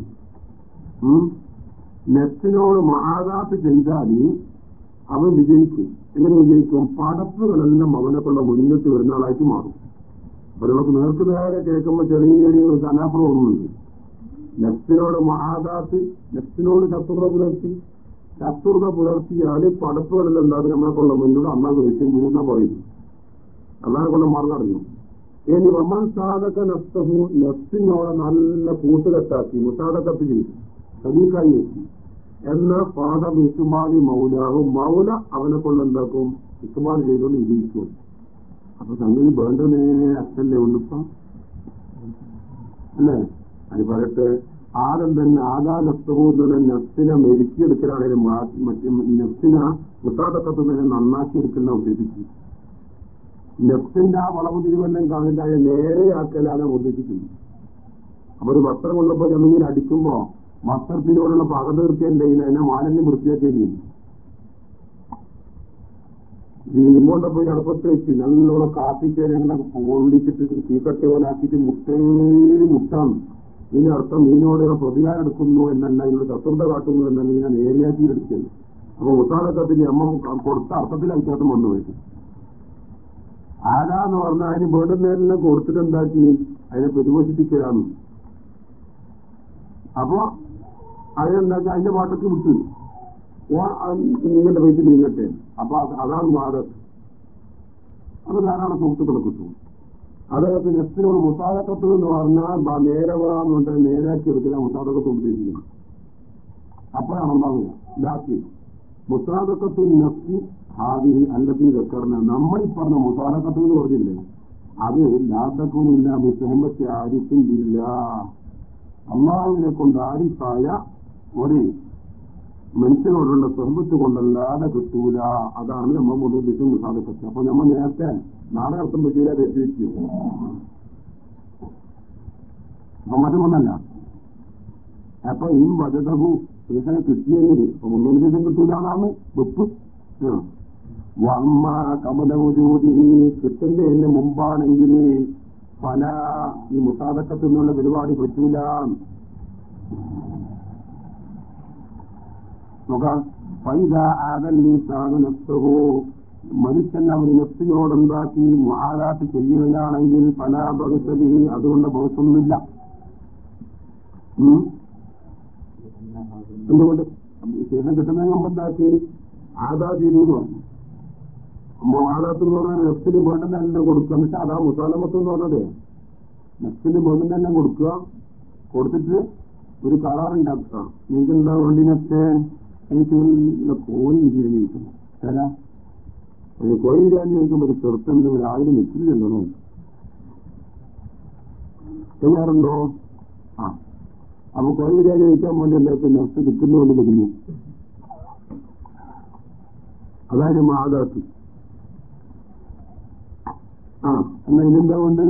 നെഫ്റ്റിനോട് മഹാദാത്ത് ചെയ്താൽ അവൻ വിജയിക്കും. എങ്ങനെ വിജയിക്കും? പടപ്പുകളെല്ലാം അവനെ കൊള്ള മുന്നിട്ട് വരുന്ന ആളായിട്ട് മാറും. അപ്പൊ നമുക്ക് നേർക്ക് നേരെ കേൾക്കുമ്പോൾ ചെറിയ ചെറിയ കനാപ്പുറം ഒന്നുണ്ട് നെഫ്റ്റിനോട് മഹാദാത്ത് നെഫ്റ്റിനോട് ശത്രുത പുലർത്തി ശത്രുത പുലർത്തിയാൽ പടപ്പുകളെല്ലാം എന്താ നമ്മളെ കൊള്ള മുന്നോട് അന്നാ വിളിച്ച് മൂന്നാ പറയുന്നു അന്നാരെ കൊള്ള മറന്നറിഞ്ഞു ഇനി വമൻ സാധക നഷ്ടവും നെഫ്റ്റിനോടെ നല്ല കൂട്ടുകെട്ടാക്കി. മുസാദക്കത്ത് ചെയ്തു. സദീഖായി എത്തി എന്ന ഫാദർ ഇസ്മാലി മൗലാവും. മൗല അവനെ കൊണ്ട് എന്താക്കും ഇസ്മാൽ ചെയ്തുകൊണ്ട് വിജയിക്കും അപ്പൊ സംഗതി നേരെ അച്ഛല്ലേ ഉള്ളിപ്പം അല്ലേ? അത് പറയട്ടെ. ആരും തന്നെ ആദാനത്തുകൂടുന്ന നെഫ്സിനെ മെരുക്കിയെടുക്കലാണെങ്കിലും മറ്റേ നെഫ്സിനെ മുത്താതത്വത്തിൽ തന്നെ നന്നാക്കിയെടുക്കുന്ന ഉദ്ദേശിച്ചു നെഫ്സിന്റെ ആ വളവ് തിരുവല്ലം കാണില്ലാതെ നേരെയാക്കലാണ് ഉദ്ദേശിക്കുന്നത്. അപ്പൊ ഒരു വസ്ത്രം കൊണ്ടപ്പോ ജമീൻ അടിക്കുമ്പോ വസ്ത്രത്തിനോടുള്ള പക തീർക്കേണ്ടതിൽ അതിനെ മാലിന്യം വൃത്തിയാക്കുകയും നീമ്പോണ്ട പോയി അടുപ്പത്ത് വെച്ച് നല്ലോണം കാപ്പിച്ച് ഞങ്ങളെ പൊള്ളിച്ചിട്ട് തീക്കട്ടി പോലാക്കിയിട്ട് മുട്ടേ. മുട്ടാണ് ഇതിന്റെ അർത്ഥം മീനോട് പ്രതികാരം എടുക്കുന്നു എന്നല്ല ഇതിനോട് ശത്രുത കാട്ടുന്നു എന്നല്ല ഞാൻ നേരിയാക്കി എടുക്കുന്നു അപ്പൊ മുത്താലക്കത്തിന്റെ അമ്മ കൊടുത്ത അർത്ഥത്തിൽ അയച്ചാത്തം വന്നു വരും ആരാന്ന് പറഞ്ഞാൽ അതിന് വേണ്ടുന്നതിനെ കൊടുത്തിട്ട് എന്താക്കി? അതിനെ പ്രതിപോഷിപ്പിക്കലാണ്. അപ്പൊ അതിനെന്താക്കി അതിന്റെ പാട്ടൊക്കെ വിട്ടു. നിങ്ങളുടെ വീട്ടിൽ നീങ്ങട്ടെ. അപ്പൊ അതാണ് വാദം അത് ധാരാളം സുഹൃത്തുക്കളെ കിട്ടും. അതേപോലെ നെസ്റ്റിനോട് മുസാദക്കത്ത് എന്ന് പറഞ്ഞാൽ നേരവാന്നുണ്ട് നേരാക്കി എടുക്കില്ല മുസാദക്കത്ത് ഉദ്ദേശിക്കുന്നത് അപ്പോഴാണ് ഉണ്ടാവുക. ഇതാക്കി. മുസാദക്കത്ത് നെഫ്റ്റി ഹാദി അല്ലത്തി വെക്കറിന് നമ്മൾ ഈ പറഞ്ഞ മുസാദക്കത്ത് എന്ന് പറഞ്ഞില്ലേ? അത് ലാത്തക്കുമില്ല മുസഹമ്മത്തെ ആരിഫില്ല അള്ളാഹുവിനെ കൊണ്ട് ആരിഫായ ഒരു മനുഷ്യനോടുള്ള സ്വഹബത്ത് കൊണ്ടല്ലാതെ കിട്ടൂല. അതാണ് നമ്മൾ മുതലിച്ചും മുസാദക്കത്ത് അപ്പൊ നമ്മൾ നേരത്തെ നാളെ അർത്ഥം പറ്റിയില്ല തെറ്റിവെച്ചു മറ്റൊന്നല്ല അപ്പൊ ഈ വജതഹു ശേഷം കിട്ടിയെങ്കിൽ അപ്പൊ മുന്നൂറ് ശേഷം കിട്ടൂലാണ് വെപ്പ്. വമ്മ കമലോജോതി കിട്ടന്റെ എന്റെ മുമ്പാണെങ്കിൽ പല ഈ മുസാദക്കത്തിൽ നിന്നുള്ള പരിപാടി പറ്റൂല. നഫ്സഹു. മനുഷ്യൻ അവർ നെഫ്സിനോട് എന്താക്കി മുഹാദാത്ത് ചെയ്യുകയാണെങ്കിൽ പല ഭഗവതി അതുകൊണ്ട് ബോധമൊന്നുമില്ല? എന്തുകൊണ്ട്? ശേഷം കിട്ടുന്ന മുമ്പ് എന്താക്കി ആദാ ചെയ്തു ആദാത്ത് പറഞ്ഞു. എന്ന് പറഞ്ഞാൽ നെഫ്സിന് വേണ്ടുന്നതെല്ലാം കൊടുക്കുക. എന്നിട്ട് അതാ മുസാലമത്ത് എന്ന് പറഞ്ഞത്. നെഫ്സിന് വേണ്ടുന്നതെല്ലാം കൊടുക്കുക. കൊടുത്തിട്ട് ഒരു കരാറുണ്ടാക്കുക. നിങ്ങൾക്ക് എന്താ വേണ്ടി നെഫ്റ്റ് എനിക്ക് ഒരു കോഴി കഴിക്കണം. തരാ. ഒരു കോഴി ബിരിയാണി കഴിക്കുമ്പോൾ ഒരു ചെറുത്തം ഒരു ആയിരം വെച്ചില്ലല്ലോ ചെയ്യാറുണ്ടോ ആ. അപ്പൊ കോഴി ബിരിയാണി കഴിക്കാൻ വേണ്ടി എല്ലാവർക്കും നെഫ്റ്റ് കിട്ടുന്നുകൊണ്ട് ലഭിക്കുന്നു അതായത് മാതാത്ത് ആ എന്നാ ഇതെന്താ കൊണ്ട്?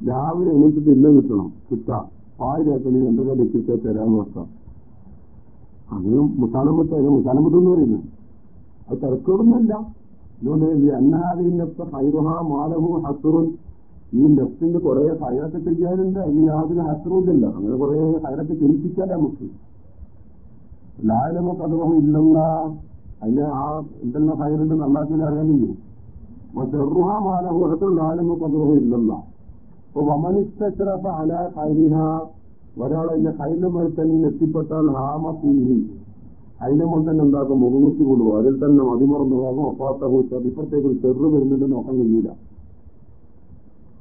രാവിലെ എണീറ്റിട്ട് ഇല്ല കിട്ടണം. കിട്ടാം. പാൽ രണ്ടു എന്തൊക്കെ കിട്ടാ തരാൻ വെക്കാം അത് മുസാലമ്പത്ത് അതിന് മുസാലമത്ത് എന്ന് പറയുന്നത്. അത് തിരക്കോടൊന്നുമല്ല അന്നാദിനത്തെ ഹൈറുഹാ മാലഹു ഹസുറുൻ. ഈ നെഫ്റ്റിന്റെ കുറെ ഹൈറൊക്കെ ചെയ്യാനുണ്ട്. അതിന് യാതൊരു ഹസുറുമില്ല അങ്ങനെ കുറെ ഹൈറൊക്കെ ചെയ്യിപ്പിച്ചാലേ നമുക്ക്. ലായനമൊക്കെ അതുപോലെ ഇല്ലെന്ന അതിന് ആ എന്തെല്ലാം ഹൈറുണ്ട് നന്നാക്കിയാൽ അറിയാൻ കഴിയും. ചെറുഹ മാലഹു ഹസുറും ലായനമൊക്കെ അതുപോലെ ഇല്ലെന്ന അപ്പൊ വമനിഷ്ട അല ഹൈരിഹ ഒരാൾ അതിന്റെ മുകളിൽ തന്നെ എത്തിപ്പെട്ടാൽ ഹാമത്തീരി അതിന്റെ മുകളിൽ തന്നെ എന്താക്കും? മുഖമുത്തി കൊണ്ടുപോകും. അതിൽ തന്നെ മതിമറന്നു പോകും. ഒപ്പാത്ത കുറിച്ച് ഇപ്പഴത്തേക്ക് ഒരു ചെറു വരുന്നുണ്ട് നോക്കാൻ കഴിയില്ല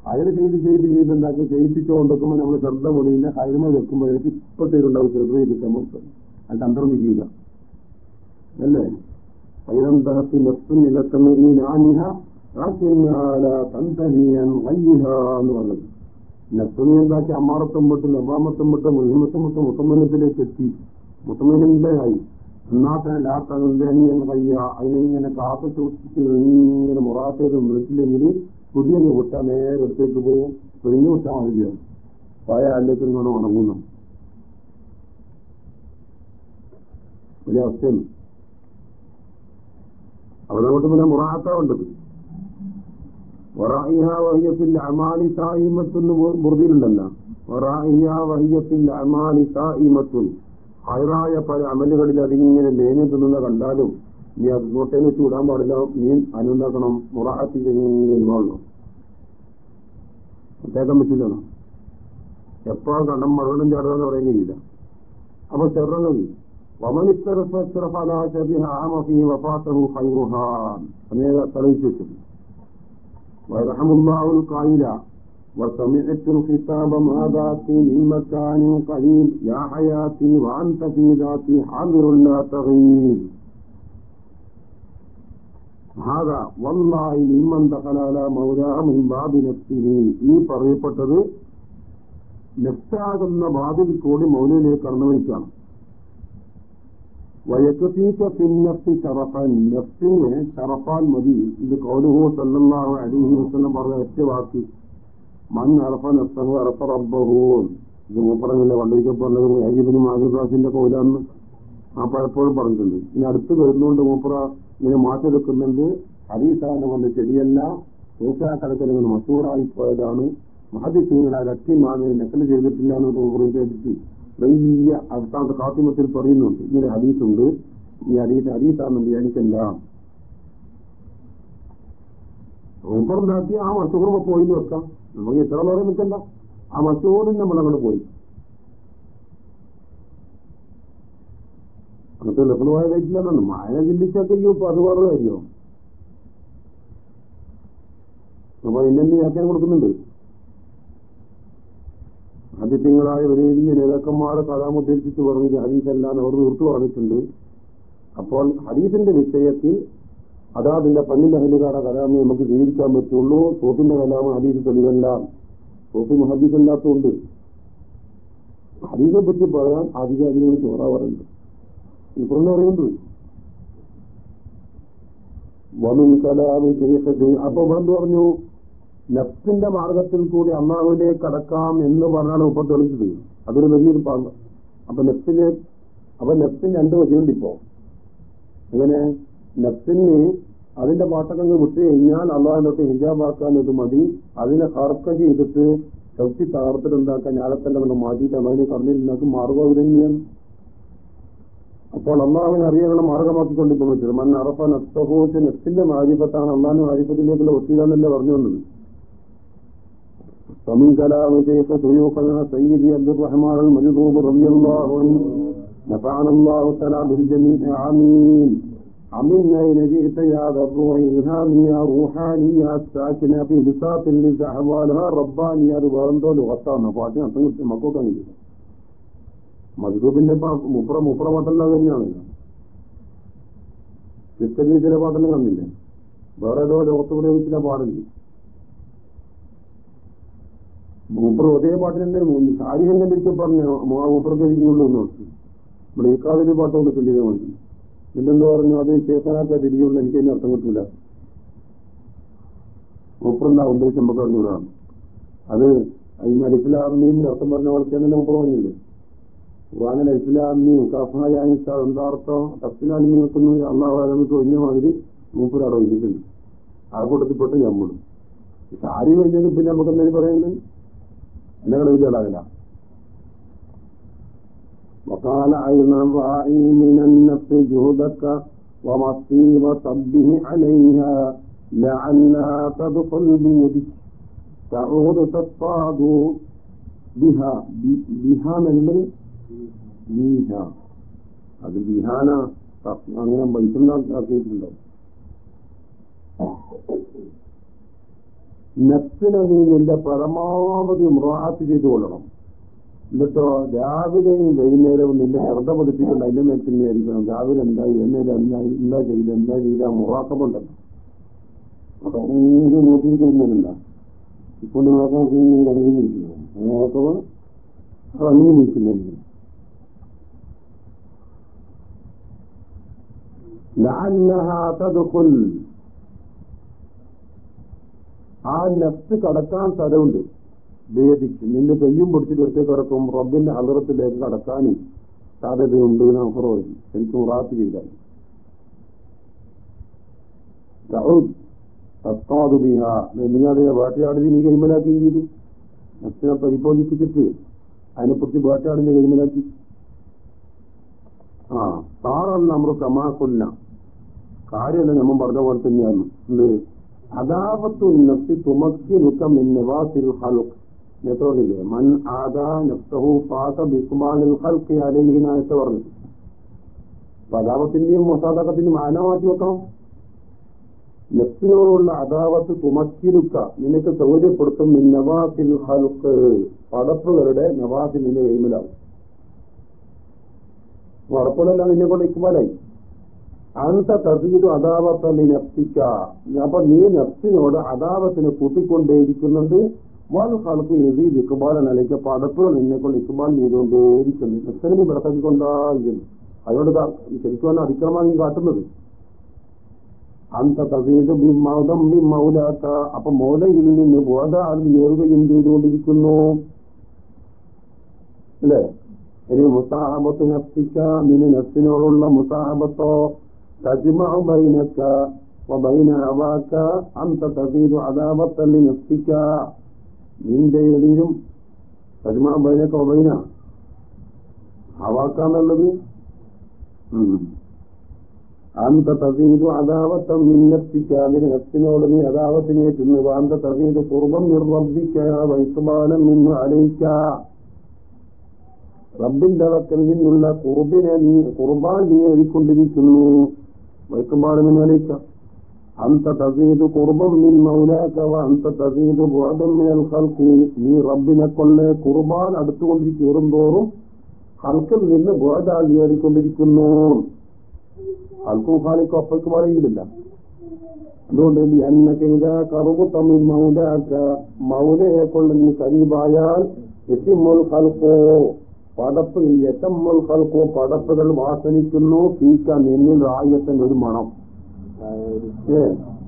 ഹൈല ചെയ്ത് ചെയ്ത് ചെയ്ത് എന്താക്കി? ചെയ്യിപ്പിച്ചുകൊണ്ടിരിക്കുമ്പോൾ നമ്മൾ ശ്രദ്ധ മുടിയില്ല ഹൈലമ വെക്കുമ്പോഴേക്ക് ഇപ്പത്തേക്കുണ്ടാവും ചെറു ചെയ്തിട്ട് നമുക്ക് അത് തന്ത്രം ചെയ്യില്ല അല്ലേ? ഹൈലന്താത്തി നെത്തും നിലക്കുന്ന ഈ നാനിഹ തന്തഹിയൻ വയ്യുഹ എന്ന് പറഞ്ഞത്. നെത്തുണി എന്താക്കി അമ്മാറത്തും വിട്ട് നബാമത്തും വിട്ട് മുഹിമത്തും വിട്ട് മുത്തമ്മനത്തിലേക്ക് എത്തി. മുത്തമ്മനായി ആയി എന്നാത്ത ലാത്തനിയൻ കയ്യ അതിനെങ്ങനെ കാത്തു സൂക്ഷിച്ച് ഇങ്ങനെ മുറാത്തേത് മൃത്തില്ലെങ്കിൽ പുതിയ വിട്ടാൽ നേരെ എടുത്തേക്ക് പോകും. പെരിഞ്ഞ് വിട്ടാൽ മതിയാണ് പായ അല്ലെങ്കിൽ കൂടെ ഉണങ്ങുന്നു. ഒരവസ്ഥയാണ് അവിടെ കൊണ്ട് പിന്നെ മുറാത്ത ഉണ്ടത് വറായിഹ അമാലി സായിമത്തുന്ന് മുറുതിയിലുണ്ടല്ലോ. വറായിഹ അമാലി സായിമത്തുൻ ഹൈറായ പല അമലുകളിൽ അതിങ്ങനെ മേഞ്ഞു തിന്നുന്ന കണ്ടാലും നീ അത് നോട്ടേനെ വെച്ച് വിടാൻ പാടില്ല. നീ അനുണ്ടാക്കണം. മുറാഹത്തിൽ നിന്നോളണം കേൾക്കാൻ പറ്റില്ലല്ലോ എപ്പോഴും കണ്ണം മഴവെള്ളം ചാടുക പറയുന്നില്ല അപ്പൊ ചെറുതും വമനിത്തറഫ ചെറുഫാദാ ചെറിയ ആമഫി വഫാത്തഹു ഹൈറുഹാൻ അങ്ങനെ തലവിച്ചു വെച്ചിട്ടുണ്ട് ويرحم الله القائل وسمعت الخطاب ما ذاتي من مكان قريب يا حياتي وأنت في ذاتي حاضر لا تغيب هذا والله ممن دخل على مولاه من باب نفسه ഈ പറയപ്പെട്ടത് നെഫ്റ്റാകുന്ന ബാബിൽ കൂടി മൗലിയിലേക്ക് കടന്നുവയ്ക്കാണ് വയക്കത്തീക്ക പിന്നത്തി ഷറഫൻ നഫ്സിന് ഷറഫാൻ മതി ഇത് കൗലുഹു സല്ലല്ലാഹു അലൈഹി വസല്ലം പറഞ്ഞ ഒറ്റ വാക്ക്. മൻ അറഫ നഫ്സഹു അറഫ റബ്ബഹൂൻ ഇത് മൂപ്പറങ്ങില്ല പണ്ടൊരിക്കൽ പറഞ്ഞത് ഹൈബിന് മാതൃദാസിന്റെ കൗലാന്ന് ആ പലപ്പോഴും പറഞ്ഞിട്ടുണ്ട്. ഇനി അടുത്ത് വരുന്നതുകൊണ്ട് മൂപ്പറ ഇങ്ങനെ മാറ്റെടുക്കുന്നുണ്ട് ഹരീസാണ് വന്ന് ശരിയല്ല. സൂഫാക്കടക്കൽ മസൂറായി പോയതാണ്. മഹദിസീങ്ങൾ ആ രക്തി മാമിനെ നക്കൽ ചെയ്തിട്ടില്ല എന്ന് കേട്ടിട്ട് വലിയ അവസാനത്തെ കാത്തിമത്തിൽ പറയുന്നുണ്ട്. ഇങ്ങനെ ഹദീസുണ്ട്. ഈ ഹദീസ് ഹദീസാണെന്ന് വിചാരിക്കല്ല ഉണ്ടാക്കി ആ മസൂറുമ്പോ പോയി എന്ന് വെക്കാം. നമുക്ക് എത്ര പേരെ നിൽക്കണ്ട? ആ മസൂറിൽ നമ്മൾ അങ്ങോട്ട് പോയി. അങ്ങനത്തെ ലഭ്യമായ കഴിച്ചില്ലെന്നു മായ ചിന്തിച്ചൊക്കെ ഈ അതുപോലെ കാര്യമാണ് അപ്പൊ ഇന്നെ വ്യാഖ്യാനം കൊടുക്കുന്നുണ്ട്. ആദ്യത്തിങ്ങളായ വലിയ നേതാക്കന്മാരെ കഥാമുദ്ധരിച്ചിട്ട് പറഞ്ഞത് എന്ന് അവർ തീർത്തു പറഞ്ഞിട്ടുണ്ട്. അപ്പോൾ ഹദീസിന്റെ വിഷയത്തിൽ അതാതിന്റെ പന്നിന്റെ അഹലുകാരുടെ കലാമെ നമുക്ക് സ്വീകരിക്കാൻ പറ്റുള്ളൂ. സോഫിന്റെ കലാമ ഹദീസ് തെളിവല്ല. സോഫി മഹദീസ് അല്ലാത്തതുകൊണ്ട് ഹദീസിനെ പറ്റി പറയാൻ ആധികാരികൾ ചോറാവാറുണ്ട് ഇപ്പോഴും പറയുന്നത് വമിൻ കലാമി അപ്പൊ ഇവിടെ പറഞ്ഞു? നഫ്സിന്റെ മാർഗത്തിൽ കൂടി അള്ളാഹുവിലേക്ക് കടക്കാം എന്ന് പറഞ്ഞാണ് ഇപ്പൊ തെളിച്ചത് അതൊരു വലിയൊരു പാമ്പ്. അപ്പൊ നെഫ്സിന് അപ്പൊ നെഫ്സിന് രണ്ട് വഴിയുണ്ട് ഇപ്പോ. അങ്ങനെ നെഫ്സിന് അതിന്റെ പാട്ടക്കങ്ങ് വിട്ട് കഴിഞ്ഞാൽ അള്ളാഹിനോട്ട് ഹിജാബാക്കാൻ ഇത് മതി. അതിനെ കറക്കം ചെയ്തിട്ട് ചവിട്ടി തകർത്തിട്ടുണ്ടാക്കാൻ ഞാനത്തന്നെ നമ്മൾ മാറ്റിയിട്ട് അതിനെ കറന്നിട്ടുണ്ടാക്കി മാർഗം അപ്പോൾ അള്ളാഹുവിനെ അറിയാനുള്ള മാർഗമാക്കിക്കൊണ്ടിരിക്കുന്നു. മൻ അറഫ നസ്തഹോച്ച് നെഫ്സിന്റെ മാരിഫത്താണ് അള്ളാഹിന്റെ ഒത്തിരാന്നല്ലേ പറഞ്ഞു വന്നത് ومن كلام شيخ شيوخنا سيدي عبد الرحمن المجذوب رضي الله عنه نفعنا الله تعالى بالجميع آمين عمن أين جئت يا ذا الروح إلهامية روحانية الساكنة في بساط لزحوالها ربانية ربانتو لغتان فاتحة تنقل مكوكا نجد മധുരൂപിന്റെ മുപ്ര മുപ്ര പാട്ടെല്ലാം തന്നെയാണ് ക്രിസ്ത്യന് ചില പാട്ടെല്ലാം കണ്ടില്ലേ വേറെ ഏതോ ലോകത്തുകൂടെ ചില പാടില്ല മൂപ്പർ ഒരേ പാട്ടിൽ തന്നെ മൂന്ന് തന്നെ ഒരിക്കൽ പറഞ്ഞു മൂപ്പർക്ക് ഇരിക്കുള്ളൂ എന്ന് പറഞ്ഞു നമ്മുടെ കാതിന് പാട്ട് കൊണ്ട് ഇതേ മതി പിന്നെന്താ പറഞ്ഞു? അത് ശേഖനാക്കാൻ തിരിയുള്ളൂ എനിക്ക് അതിന് അർത്ഥം കിട്ടില്ല മൂപ്പറെന്താ ഉദ്ദേശം നമുക്ക് അറിഞ്ഞൂടാണ് അത് ഈ മരിപ്പിലാർമീന്റെ അർത്ഥം പറഞ്ഞ പോലെ തന്നെ മൂപ്പർ പറഞ്ഞില്ലേ? ഖുറാനിൽ ഇസ്ലാമിയും കഫായ എന്താ അർത്ഥം? വെക്കുന്നു. അള്ളാഹു ഒഴിഞ്ഞ മാതിരി അവിടെ ഒഴിഞ്ഞിട്ടുണ്ട്. ആ കൂട്ടത്തിൽപ്പെട്ട് നമ്മളും സാരി കഴിഞ്ഞെങ്കിൽ പിന്നെ നമുക്ക് എന്തെങ്കിലും പറയുന്നത് എന്നെ കളിവിലാകില്ല وقال أيضا راعي من النفس جهدك ومصيبة به عليها لعلها تدخل بيدك تعود تصطاد بها بها من ബീഹ അത് ബിഹാന അങ്ങനെ വൈറ്റുണ്ടാക്കിയിട്ടുണ്ടോ നഫ്സിനെ നീ നിന്റെ പരമാവധി മുറാത്ത് ചെയ്തു കൊള്ളണം എന്നിട്ടോ രാവിലെയും വൈകുന്നേരവും നിന്റെ ശ്രദ്ധ പതിപ്പിക്കണം അതിന്റെ മേൽ തന്നെ ആയിരിക്കണം രാവിലെ എന്തായി എന്നേരം എന്തായി എന്താ ചെയ്ത് എന്താ ചെയ്ത മുറാക്കമുണ്ടല്ലോ അപ്പൊ അങ്ങനെ നോക്കിയിരിക്കുന്നില്ല ഇപ്പോൾ നോക്കാൻ ഇറങ്ങിയിരിക്കുന്നു മുറാക്കമ അത് അങ്ങനെ നിൽക്കുന്നില്ല لعلها تدخل ആ നെഫ്റ്റ് കടക്കാൻ സ്ഥലമുണ്ട്. വേദിക്ക് നിന്റെ കയ്യും പിടിച്ചിട്ട് ഒറ്റ കിടക്കും. റബ്ബിന്റെ അതിർത്തിലേക്ക് കടക്കാനും സാധ്യതയുണ്ട് എന്ന് എനിക്ക് മുറാത്ത് ചെയ്താൽ. നിങ്ങളെ വേട്ടയാടി നീ കൈമലാക്കുകയും ചെയ്തു. നെഫ്റ്റിനെ പരിപോഷിപ്പിച്ചിട്ട് അതിനെക്കുറിച്ച് വേട്ടയാടിന്റെ കൈമലാക്കി. ആ സാറല്ല നമ്മൾ കമാക്കൊല്ല കാര്യമല്ല നമ്മൾ പറഞ്ഞ പോലെ തന്നെയാണ് എന്ത് അദാവത്തു നഫ്സി തുമക്കി നുക്കം നിവാസിൽ ഹലുക്ക് നേത്രമില്ലേ മൻ ആദാ നഫ്സഹു പാസ ബിക്കുമാലിൽ ഹൽക്ക് അലഹിനായിട്ട് പറഞ്ഞു. അദാവത്തിന്റെയും മൊസാദാക്കത്തിന്റെയും മാന മാറ്റി വെക്കണം. നഫ്സിനോടുള്ള അദാവത്ത് തുമക്കിരുക്ക നിനക്ക് സൗകര്യപ്പെടുത്തും നവാസിൽ ഹൽക്ക് പടപ്പുകളുടെ നവാസിൽ നിന്റെ കൈമിലാവും. ഉറപ്പുകളെല്ലാം നിന്നെ കൊണ്ട് ഇക്കുമാലായി അന്ത തസീതു അദാവത്തല്ലി നഫ്സിക്ക അപ്പൊ നീ നഫ്സിനോട് അദാവത്തിനെ കൂട്ടിക്കൊണ്ടേയിരിക്കുന്നുണ്ട് വൽ ഹൽക്ക് എഴുതി ഇക്കുബാല അല്ലെങ്കിൽ പടപ്പുകൾ നിന്നെ കൊണ്ട് ഇക്കുബാൽ ചെയ്തുകൊണ്ടേയിരിക്കുന്നു നഫ്സിനെ നീ അതിനോട് ശരിക്കും അതിക്രമമാണ് നീ കാട്ടുന്നത്. അന്ത തസീതു ബിമൗദം ബി മൗലാക്ക അപ്പൊ മൗലയിൽ നിന്ന് ബോധ ഏറുകയും ചെയ്തുകൊണ്ടിരിക്കുന്നു. അല്ലേ? ഇനി മുസാഹബത്ത് നഫ്സിക്ക നിന് നഫ്സിനോടുള്ള മുസാഹബത്തോ تجمع بينك وبين هواك أنت تزيد عذابة لنفسك നിന്റെ ഇടയിലും തജ്മാ ബൈനക്ക ഒബൈന ഹവാക്കാന്നുള്ളത് അന്ത തസീതു അദാവത്തം നിന്നത്തിക്ക അതിന് നഫ്സിനോട് നീ അദാവത്തിനെ തിന്ന് അന്ത തസീതു കുർബം നിർവർദ്ധിക്ക വൈസുബാനം നിന്ന് അലയിക്ക റബ്ബിന്റെ വക്കൽ നിന്നുള്ള കുറുബിനെ നീ കുർബാൻ നീ എഴുതിക്കൊണ്ടിരിക്കുന്നു വൈക്കുമ്പാടുമെന്ന് അലയിക്കാം അന്ത തസീദ് കുർബം മിൻ മൗലാക്ക അന്ത തസീദ് ബോധം മിനൽ ഹൽക്കി നീ റബ്ബിനെ കൊണ്ട് കുർബാൻ അടുത്തുകൊണ്ടിരിക്കും തോറും ഹൽക്കിൽ നിന്ന് ബോധാൽ ഏറിക്കൊണ്ടിരിക്കുന്നു ഹൽക്കും ഖാലിക്കും അപ്പയ്ക്ക് അറിയില്ല അതുകൊണ്ട് എന്നൊക്കെ ഇതാ കറുബു തമ്മിൽ മൗലാക്ക മൗലയെ കൊണ്ട് നീ കരീബായാൽ എത്തിമോൾ ഹൽക്കോ പടപ്പ് ഹൽക്കോ പടപ്പുകൾ വാസനിക്കുന്നു. പീക്ക നിന്നിൽ റായത്തിന്റെ ഒരു മണം.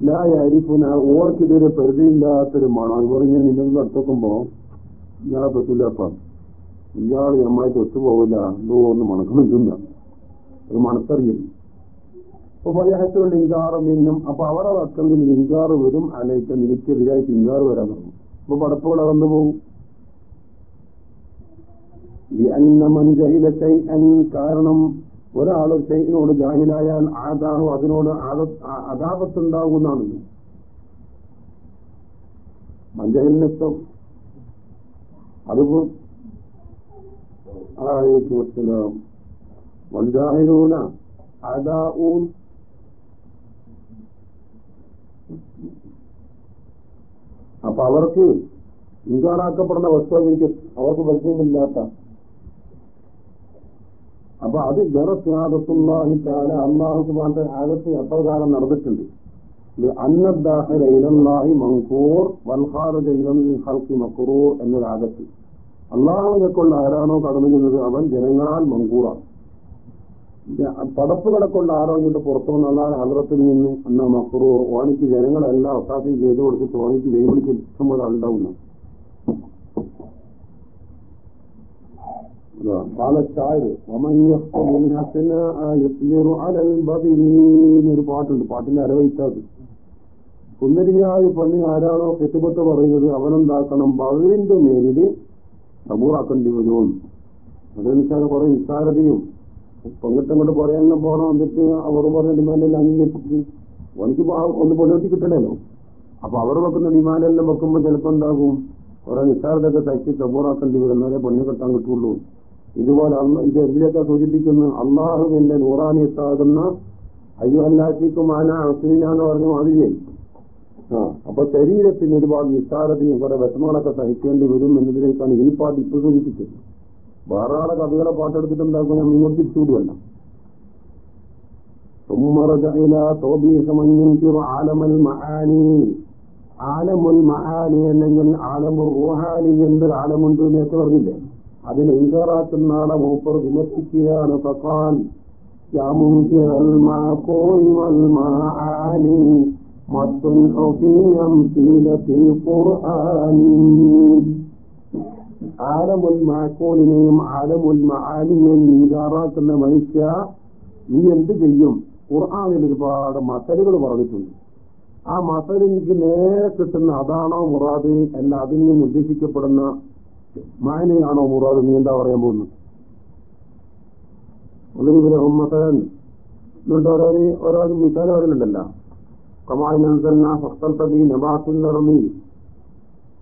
ലാരിഫുന ഓർക്കിതൊരു പരിധിയില്ലാത്തൊരു മണം. ഇവർ ഇങ്ങനെ നിന്നെ നടത്തുമ്പോ ഇയാളെ പറ്റൂലപ്പം ഇയാൾ നമ്മളായിട്ട് ഒത്തുപോകില്ല എന്തോ ഒന്ന് മണക്കണം തിന്ന ഒരു മണത്തറിയില്ല അപ്പൊ പരിഹാരത്തിലുള്ള ഇൻകാറും നിന്നും അപ്പൊ അവരുടെ അക്കൗണ്ടിൽ ഇൻകാറ് വരും. അലയ്ക്ക് നിനക്കെതിരായിട്ട് ഇൻകാറ് വരാൻ തുടങ്ങും. അപ്പൊ പടപ്പുകൾ അകന്നു പോകും. മനുജയിലെ ശൈൻ കാരണം ഒരാൾ ഒരു ജാഹിലായാൽ ആദാഹു അതിനോട് അതാപത്തുണ്ടാകുന്നതാണെന്ന് മഞ്ചഹിലിനിഷ്ടം അതിപ്പോ ആയിരത്തി വസ്സലാം വൽജാഹിലൂന അദാഊൻ അപ്പൊ അവർക്ക് ഇൻകാറാക്കപ്പെടുന്ന വസ്തുവിലേക്ക് അവർക്ക് പരിചയമില്ലാത്ത അപ്പൊ അത് ജറസ്വാദത്തുള്ളാഹി താല അള്ളാഹു സുബാന്റെ ആകത്ത് എപ്രകാരം നടന്നിട്ടുണ്ട്. അന്നദ്ദാഹര ഇലല്ലാഹി മങ്കൂർ വൽഹാറ ഇലം ഹൽക്കി മക്രൂർ എന്നൊരാകത്ത് അള്ളാഹുവിനെക്കൊണ്ട് ആരാണോ കടന്നു ചെന്നത് അവൻ ജനങ്ങളാൽ മങ്കൂറാണ്. പടപ്പുകളെ കൊണ്ട് ആരോ ഇങ്ങോട്ട് പുറത്തു വന്നാൽ ഹദ്രത്തിൽ നിന്ന് അന്ന മക്രൂർ ഓണിക്ക് ജനങ്ങളെല്ലാം ഒത്താശം ചെയ്തു കൊടുത്തിട്ട് തോണിക്ക് വെയിലിക്ക് ഇഷ്ടം പോലെ ആളുണ്ടാവുന്നു. قال الشاعر ومن يخطب الحسناء يصبر على البذلين ഒരു പാട്ടുണ്ട് പാട്ടിന്റെ അരവയിത്താത് സുന്ദരിയായ പള്ളി ആരാണോ കെട്ടുപത്ത് പറയുന്നത് അവനെന്താക്കണം ബദലിന്റെ മേലില് സബൂറാക്കേണ്ടി വരും അതെന്നുവെച്ചാൽ കുറെ നിസ്സാരതയും പങ്കിട്ടങ്ങോട്ട് പറയാൻ പോകണം എന്നിട്ട് അവർ പറഞ്ഞ ഡിമാൻഡെല്ലാം അംഗീകരിച്ചിട്ട് എനിക്ക് ഒന്ന് പൊന്നോട്ടി കിട്ടണല്ലോ അപ്പൊ അവർ വെക്കുന്ന ഡിമാൻഡെല്ലാം വെക്കുമ്പോൾ ചിലപ്പോൾ എന്താകും കുറെ നിസ്സാരതൊക്കെ തയ്ച്ച് സബൂറാക്കേണ്ടി വരും എന്നാലേ പെണ്ണ് കെട്ടാൻ കിട്ടുള്ളൂ ഇതുപോലെ ഇത് എന്തിനൊക്കെ സൂചിപ്പിക്കുന്നു അള്ളാഹുവിന്റെ അയ്യോ അല്ലാറ്റിക്കും ആന എന്ന് പറഞ്ഞ മാതിരിയായി ആ അപ്പൊ ശരീരത്തിന് ഒരുപാട് നിസ്സാരതയും കുറെ വിഷമങ്ങളൊക്കെ സഹിക്കേണ്ടി വരും എന്നതിലേക്കാണ് ഈ പാട്ട് ഇപ്പൊ സൂചിപ്പിച്ചത് ആളെ കഥകളെ പാട്ടെടുത്തിട്ടുണ്ടാക്കും ഞാൻ തിരിച്ചുവിടുവല്ല ആലമൽ മഹാനി അല്ലെങ്കിൽ ആലമുൽ റുഹാനി എന്നൊരു ആലമുണ്ട് നേരത്തെ പറഞ്ഞില്ലേ? അതിന് ഇൻകാറാക്കുന്നാണ് മൂപ്പർ വിമർശിക്കുകയാണ്. ഫഖാൻ ആലമുൽമാക്കോലിനെയും ആലമുൽ മഹാലിനെയും ഇൻകാറാക്കുന്ന മനുഷ്യ നീ എന്ത് ചെയ്യും? ഖുർആാനിൽ ഒരുപാട് മസലുകൾ പറഞ്ഞിട്ടുണ്ട്. ആ മസലിന് നേരെ കിട്ടുന്ന അതാണോ മുറാദ്? എന്ന അതിൽ നിന്ന് ഉദ്ദേശിക്കപ്പെടുന്ന മായനയാണോ മുറാദ്? നീ എന്താ പറയാൻ പോകുന്നത്? ഒന്നിനെ മസലൻ എന്നിട്ട് ഓരോ ഓരോ മിസാല പറയുന്നുണ്ടല്ലോ കമാലിനനുസരണ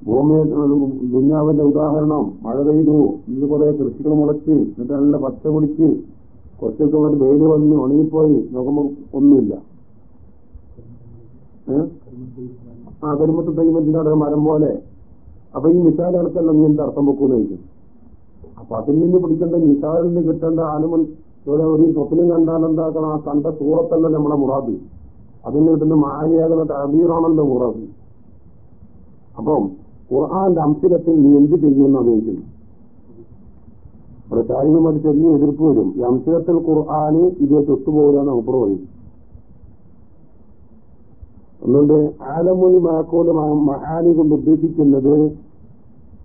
ഭൂമിയെ ഭൂമി ദുന്യാവിന്റെ ഉദാഹരണം. മഴ പെയ്തു. ഇത് കുറെ കൃഷികൾ മുളച്ച്. എന്നിട്ട് നല്ല പച്ച പിടിച്ച് കുറച്ചൊക്കെ ഒരു വെയിൽ വന്ന് ഉണങ്ങിപ്പോയി. നോക്കുമ്പോൾ ഒന്നുമില്ല. ആ കരിമ്പത്ത് തൈമത്തിന്റെ മരം പോലെ. അപ്പൊ ഈ മിസാലുകൾക്കെല്ലാം നീ എന്താ അർത്ഥം വെക്കൂന്ന് ചോദിക്കും. അപ്പൊ അതിൽ നിന്ന് പിടിക്കേണ്ട മിസാലിൽ നിന്ന് കിട്ടേണ്ട ആലുമൽ ഇവിടെ ഒരു സ്വപ്നം കണ്ടാൽ എന്താക്കണം? ആ കണ്ട സൂറത്തല്ല നമ്മളെ മുറാദ്. അതിന് കിട്ടുന്ന മാനിയാകുന്ന തബീറാണല്ലോ മുറാദ്. അപ്പം ഖുർആാന്റെ അംശത്തിൽ നീ എന്ത് ചെയ്യുമെന്ന് ചോദിക്കുന്നു ഇവിടെ കാര്യങ്ങൾ അത് ചെറിയ എതിർപ്പ് വരും. ഈ അംശത്തിൽ ഖുർആാന് ഇത് തൊട്ടുപോകുകയാണ് അപ്പുറം വഴി അതുകൊണ്ട് ആലമുനി മാക്കോൽ മഹാനി കൊണ്ട് ഉദ്ദേശിക്കുന്നത്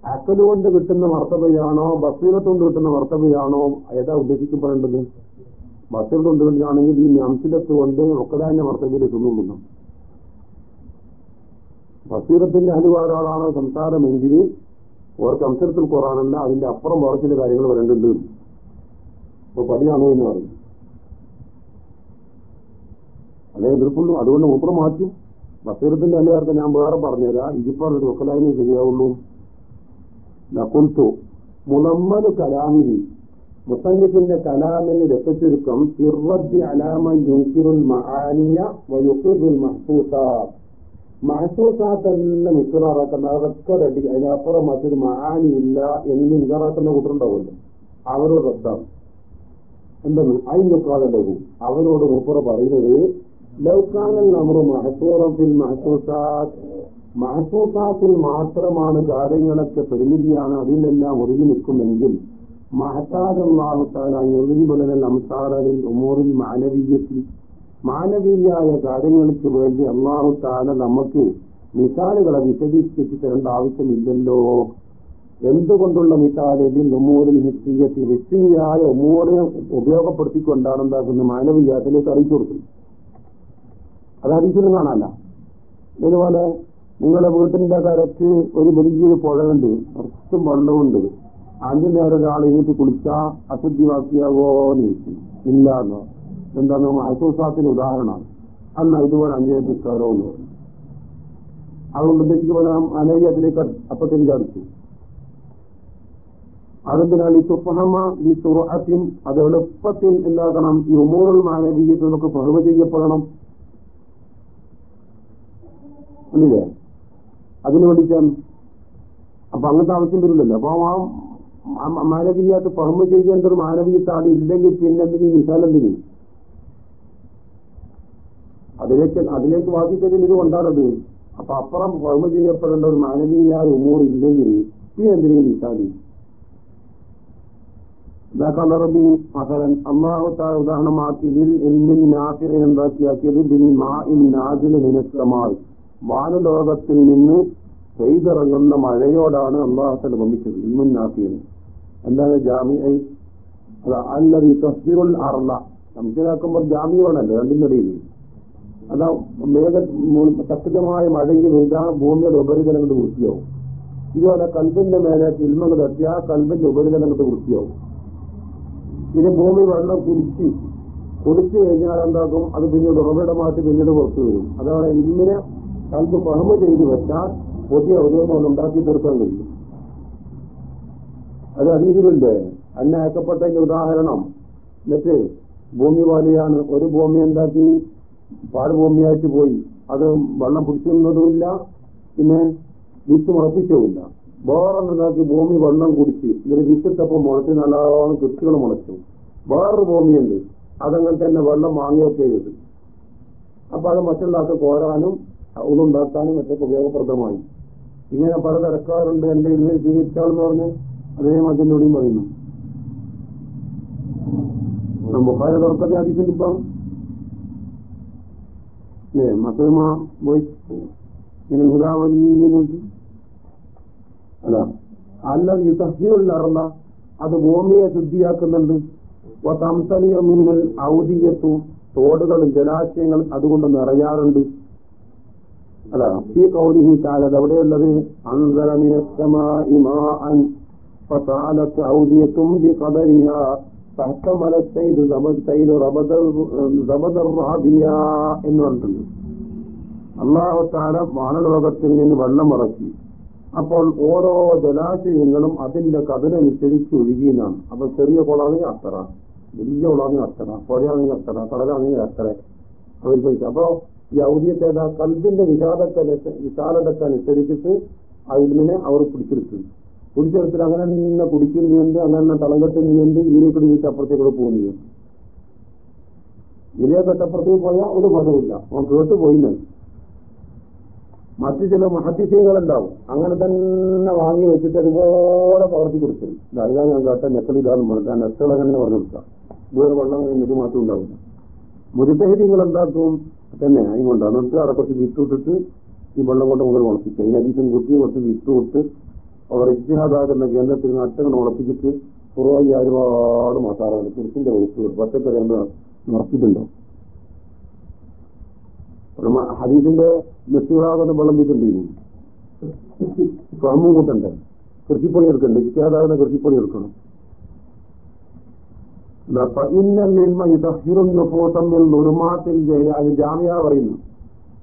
അക്കലുകൊണ്ട് കിട്ടുന്ന വർത്തവയാണോ ബസീറത്ത് കൊണ്ട് കിട്ടുന്ന വർത്തവയാണോ ഏതാ ഉദ്ദേശിക്കപ്പെടേണ്ടത്? ബസീറത്ത് കൊണ്ട് കിട്ടുകയാണെങ്കിൽ ഈ അംശിലത്ത് കൊണ്ട് ഒക്കതാന്റെ വർത്തവയിൽ എത്തുന്നുള്ളൂ ബസീറത്തിന്റെ അനുവാദമാണ് സംസാരമെങ്കിൽ ഓർക്ക് അംസരത്തിൽ കുറവാണല്ല അതിന്റെ അപ്പുറം വേറെ ചില കാര്യങ്ങൾ വരേണ്ടത് അപ്പൊ പതിയാണോ എന്ന് പറയും. അതേ എതിർപ്പുള്ളൂ അതുകൊണ്ട് മൂപ്പുറം മാറ്റും. ബസീറത്തിന്റെ അനുവാദത്തെ ഞാൻ വേറെ പറഞ്ഞുതരാം. ഇതിപ്പറഞ്ഞൊരു വക്കലായിനെ ശരിയാവുള്ളൂ. നക്കുൽത്തു മുളമ്മദ് കലാമിരി മുസന്നിഫിന്റെ കലാമിന് രസചുരുക്കം ഇർവദ്ദി അലാമ യുക്കിറുൽ മഹാനിയ വയുക്കിറുൽ മഹ്സൂസാത്ത് മഹസൂസാത്തെല്ലാം ഇക്കറാക്കുന്ന അതൊക്കെ റെഡി അതിനപ്പുറം മറ്റൊരു മഹാനി ഇല്ല എന്ന് ഇക്കറാക്കുന്ന കൂട്ടുണ്ടാവുമല്ലോ അവരോട് റദ്ദാണ് എന്തെന്ന് അതിനൊക്കാതെ അവരോട് മുപ്പുറ പറയുന്നത് ലൗക്കാനൽ നമ്മൾ മഹസൂറത്തിൽ മഹസൂസാത്ത് മഹസൂസാത്തിൽ മാത്രമാണ് കാര്യങ്ങളൊക്കെ പരിമിതിയാണ്. അതിലെല്ലാം ഒതുങ്ങി നിൽക്കുമെങ്കിൽ മഹത്താജാഹുത്താല എഴുതിബലനൽ അംസാറിൽ ഉമൂറിൽ മാനവീയത്തിൽ മാനവീയായ കാര്യങ്ങൾക്ക് വേണ്ടി അള്ളാഹുത്താല നമുക്ക് മിസാലുകളെ വിശദീകരിച്ച് തരേണ്ട ആവശ്യമില്ലല്ലോ. എന്തുകൊണ്ടുള്ള മിസാലിൽ ഉമൂറിൽ നിശ്ചയത്തിൽ നിശ്ചയായ ഉമൂറിനെ ഉപയോഗപ്പെടുത്തിക്കൊണ്ടാണ് എന്താക്കുന്നത്? മാനവീയത്തിലേക്ക് അറിയിച്ചു കൊടുക്കുന്നത്. അത് ഹരീസിൽ കാണാനല്ല. ഇതുപോലെ നിങ്ങളുടെ വീട്ടിന്റെ കരക്ക് ഒരു വലിയൊരു പുഴയുണ്ട്. കുറച്ചും വെള്ളമുണ്ട്. അതിന്റെ നേരെ ഒരാൾ എഴുതി കുളിച്ചാ അശുദ്ധിവാക്കിയാവോന്ന് ചോദിച്ചു. ഇല്ല എന്നോ. എന്താണ് അസോസാത്തിന് ഉദാഹരണമാണ്. അന്ന് ഇതുപോലെ അഞ്ചേക്കാരോ എന്ന് പറഞ്ഞു. അതുകൊണ്ട് ഉദ്ദേശിക്കുമ്പോൾ അനവി അതിലേക്ക് അപ്പത്തേക്ക് ചാടിച്ചു അതെന്തിനാണ് ഈ തുപ്പഹമ ഈ സുറഹത്തിൻ അത് എളുപ്പത്തിൽ എന്താക്കണം ഈ ഉമൂറുൽ മാനവീയത്തിൽ നമുക്ക് ഫഹമ ചെയ്യപ്പെടണം. അല്ലേ അതിനു വേണ്ടിയിട്ടാണ്. അപ്പൊ അങ്ങനത്തെ ആവശ്യം വരില്ലല്ലോ അപ്പൊ ആ മാനവീയത്ത് ഫഹമ ചെയ്യേണ്ട ഒരു മാനവീയത്താണ് ഇല്ലെങ്കിൽ പിന്നെ എന്തിനീ? വിശാലെന്തിന് അതിലേക്ക് അതിലേക്ക് വാദിച്ചതിന് ഇത് കൊണ്ടാണത്. അപ്പൊ അപ്പുറം ഫഹമ ചെയ്യപ്പെടേണ്ട ഒരു മാനവീയ ഉമൂർ ഇല്ലെങ്കിൽ പിന്നെ എന്തിനീ വിശാലി? റബി മസലൻ അള്ളാഹു എന്താക്കിയാക്കിയത് ബിൻ മാഇൻ നാസിൽ മിനസ്സമായി വാനലോകത്തിൽ നിന്ന് പെയ്തിറങ്ങുന്ന മഴയോടാണ് അള്ളാഹു വമിച്ചത് നാഫിന് എന്താണ് ജാമ്യ അല്ലത് തസ്ബിറുൽ അർള. മനസ്സിലാക്കുമ്പോൾ ജാമ്യമാണല്ലോ രണ്ടിന്റെ ഇടയിൽ. അതാ മേഘ ശക്തമായ മഴയ്ക്ക് പെയ്താൽ ഭൂമിയുടെ ഉപരിതലം കൊണ്ട് വൃത്തിയാവും. ഇതുപോലെ കൽബിന്റെ മേലെ തിന്മകൾ എത്തിയ ആ കൽബിന്റെ ഉപരിതലം കൊണ്ട് വൃത്തിയാവും. ഇത് ഭൂമി വെള്ളം കുടിച്ച് കുടിച്ചു കഴിഞ്ഞാൽ എന്താക്കും? അത് പിന്നീട് ഉറവിടമായിട്ട് പിന്നീട് പുറത്തു വരും. അതാണ് ഇന്നിനെ കൽബ് പഹമ ചെയ്ത് വെച്ചാൽ പുതിയ ഒരുവം ഉണ്ടാക്കി തീർക്കാൻ കഴിയും. അത് അതീതില്ലേ അന്നെ അയക്കപ്പെട്ടതിന്റെ ഉദാഹരണം. എന്നിട്ട് ഭൂമി പോലെയാണ്. ഒരു ഭൂമി എന്താക്കി? പാടുഭൂമിയായിട്ട് പോയി. അത് വെള്ളം പിടിച്ചുന്നതുമില്ല പിന്നെ വിത്ത് മുളപ്പിച്ചതുമില്ല. വേറൊന്നുണ്ടാക്കി ഭൂമി വെള്ളം കുടിച്ച്. ഇതിന് വിത്തിട്ടപ്പം മുളച്ച് നല്ലോണം കൃഷികൾ മുളച്ചു. വേറൊരു ഭൂമിയുണ്ട്. അതങ്ങനെ തന്നെ വെള്ളം വാങ്ങിയൊക്കെ ചെയ്തു. അപ്പൊ അത് മറ്റുള്ളവർക്ക് കോരാനും ഉളുണ്ടാക്കാനും ഒക്കെ ഉപയോഗപ്രദമായി. ഇങ്ങനെ പല തിരക്കാറുണ്ട് എന്റെ ഇന്ന് സ്വീകരിച്ചാളെന്ന് പറഞ്ഞ് അദ്ദേഹം മതിലൂടെയും പറയുന്നു. ബുഹാര തുറക്കത്തെ ആദ്യത്തിൽ ഇപ്പം. ഏ മസമ പോയി. ഇങ്ങനെ ഹുദാവലി നോക്കി. അല്ല അല്ല യുദ്ധഹിയുള്ള അത് ഭൂമിയെ ശുദ്ധിയാക്കുന്നുണ്ട്. ഔദിയത്തു തോടുകളും ജലാശയങ്ങളും അതുകൊണ്ട് നിറയാറുണ്ട്. അല്ല ഈ കൗലിഹി താലത് അവിടെയുള്ളത് അന്തരമിനത്തമാലത്ത് ഔദിയത്തും എന്ന് പറഞ്ഞിട്ടുണ്ട്. അള്ളാഹു താല വാനലോകത്തിൽ നിന്ന് വെള്ളം ഇറക്കി. അപ്പോൾ ഓരോ ജലാശയങ്ങളും അതിന്റെ കതിരനുസരിച്ച് ഒഴുകിയെന്നാണ് അപ്പൊ ചെറിയ കുളമാണെങ്കിൽ അത്ര വലിയ കുളമാണെങ്കിൽ അത്ര പുഴയാണെങ്കിൽ അത്ര കടലാണെങ്കിൽ അത്ര അവർ ചോദിച്ചു അപ്പോ ഈ ഔദ്യത്തെ കൽബിന്റെ വിശാലത്തെ വിശാലതക്കനുസരിച്ചിട്ട് ആ ഇൽമിനെ അവർ പിടിച്ചെടുത്തു. പിടിച്ചെടുത്തിട്ട് അങ്ങനെ നിന്ന് കുടിക്കുന്നുണ്ട് അങ്ങനെ തളം എന്ത് ഈരേക്കൂടി വീട്ട് അപ്പുറത്തേക്കൂടെ പോകുന്നു. ഇലയെ കെട്ടപ്പുറത്തേക്ക് പോയാൽ ഒരു പദമില്ല അവൻ കേട്ട് പോയില്ല മറ്റു ചില മഹത്യങ്ങളുണ്ടാവും അങ്ങനെ തന്നെ വാങ്ങി വെച്ചിട്ട് അതുപോലെ പകർത്തി കൊടുക്കും ഇതാ ഞാൻ കേട്ട നെക്കൾ ഇതാന്ന് നെക്കളങ്ങനെ ആ പറഞ്ഞു കൊടുക്കാം വേറെ വെള്ളം ഇത് മാത്രം ഉണ്ടാവില്ല. മുരുത്തഹരികൾ എന്താക്കും? തന്നെ അതുകൊണ്ട് എന്നിട്ട് അവിടെ കുറച്ച് വിത്ത് ഇട്ടിട്ട് ഈ വെള്ളം കൊണ്ട് മുതൽ മുളപ്പിക്കും ഈ അരീസം കുത്തി കുറച്ച് വിത്ത് കൊടുത്ത് അവർ ഇജ്ജാദാകുന്ന കേന്ദ്രത്തിൽ നട്ടങ്ങൾ ഉളപ്പിച്ചിട്ട് കുറവായി ഒരുപാട് മസാലകൾ കുറിച്ചിന്റെ വകുപ്പ് പച്ചക്കറി എന്താ നിറച്ചിട്ടുണ്ടോ? ഹദീസിന്റെ നെസ്സുകളാകുന്ന വെള്ളം വീട്ടുണ്ടെങ്കിൽ ഫാമും കൂട്ടണ്ടേ കൃഷിപ്പണി എടുക്കണ്ടേ ഇജ്ജാദാകുന്ന കൃഷിപ്പണി എടുക്കണം. ജാമ്യ പറയുന്നു.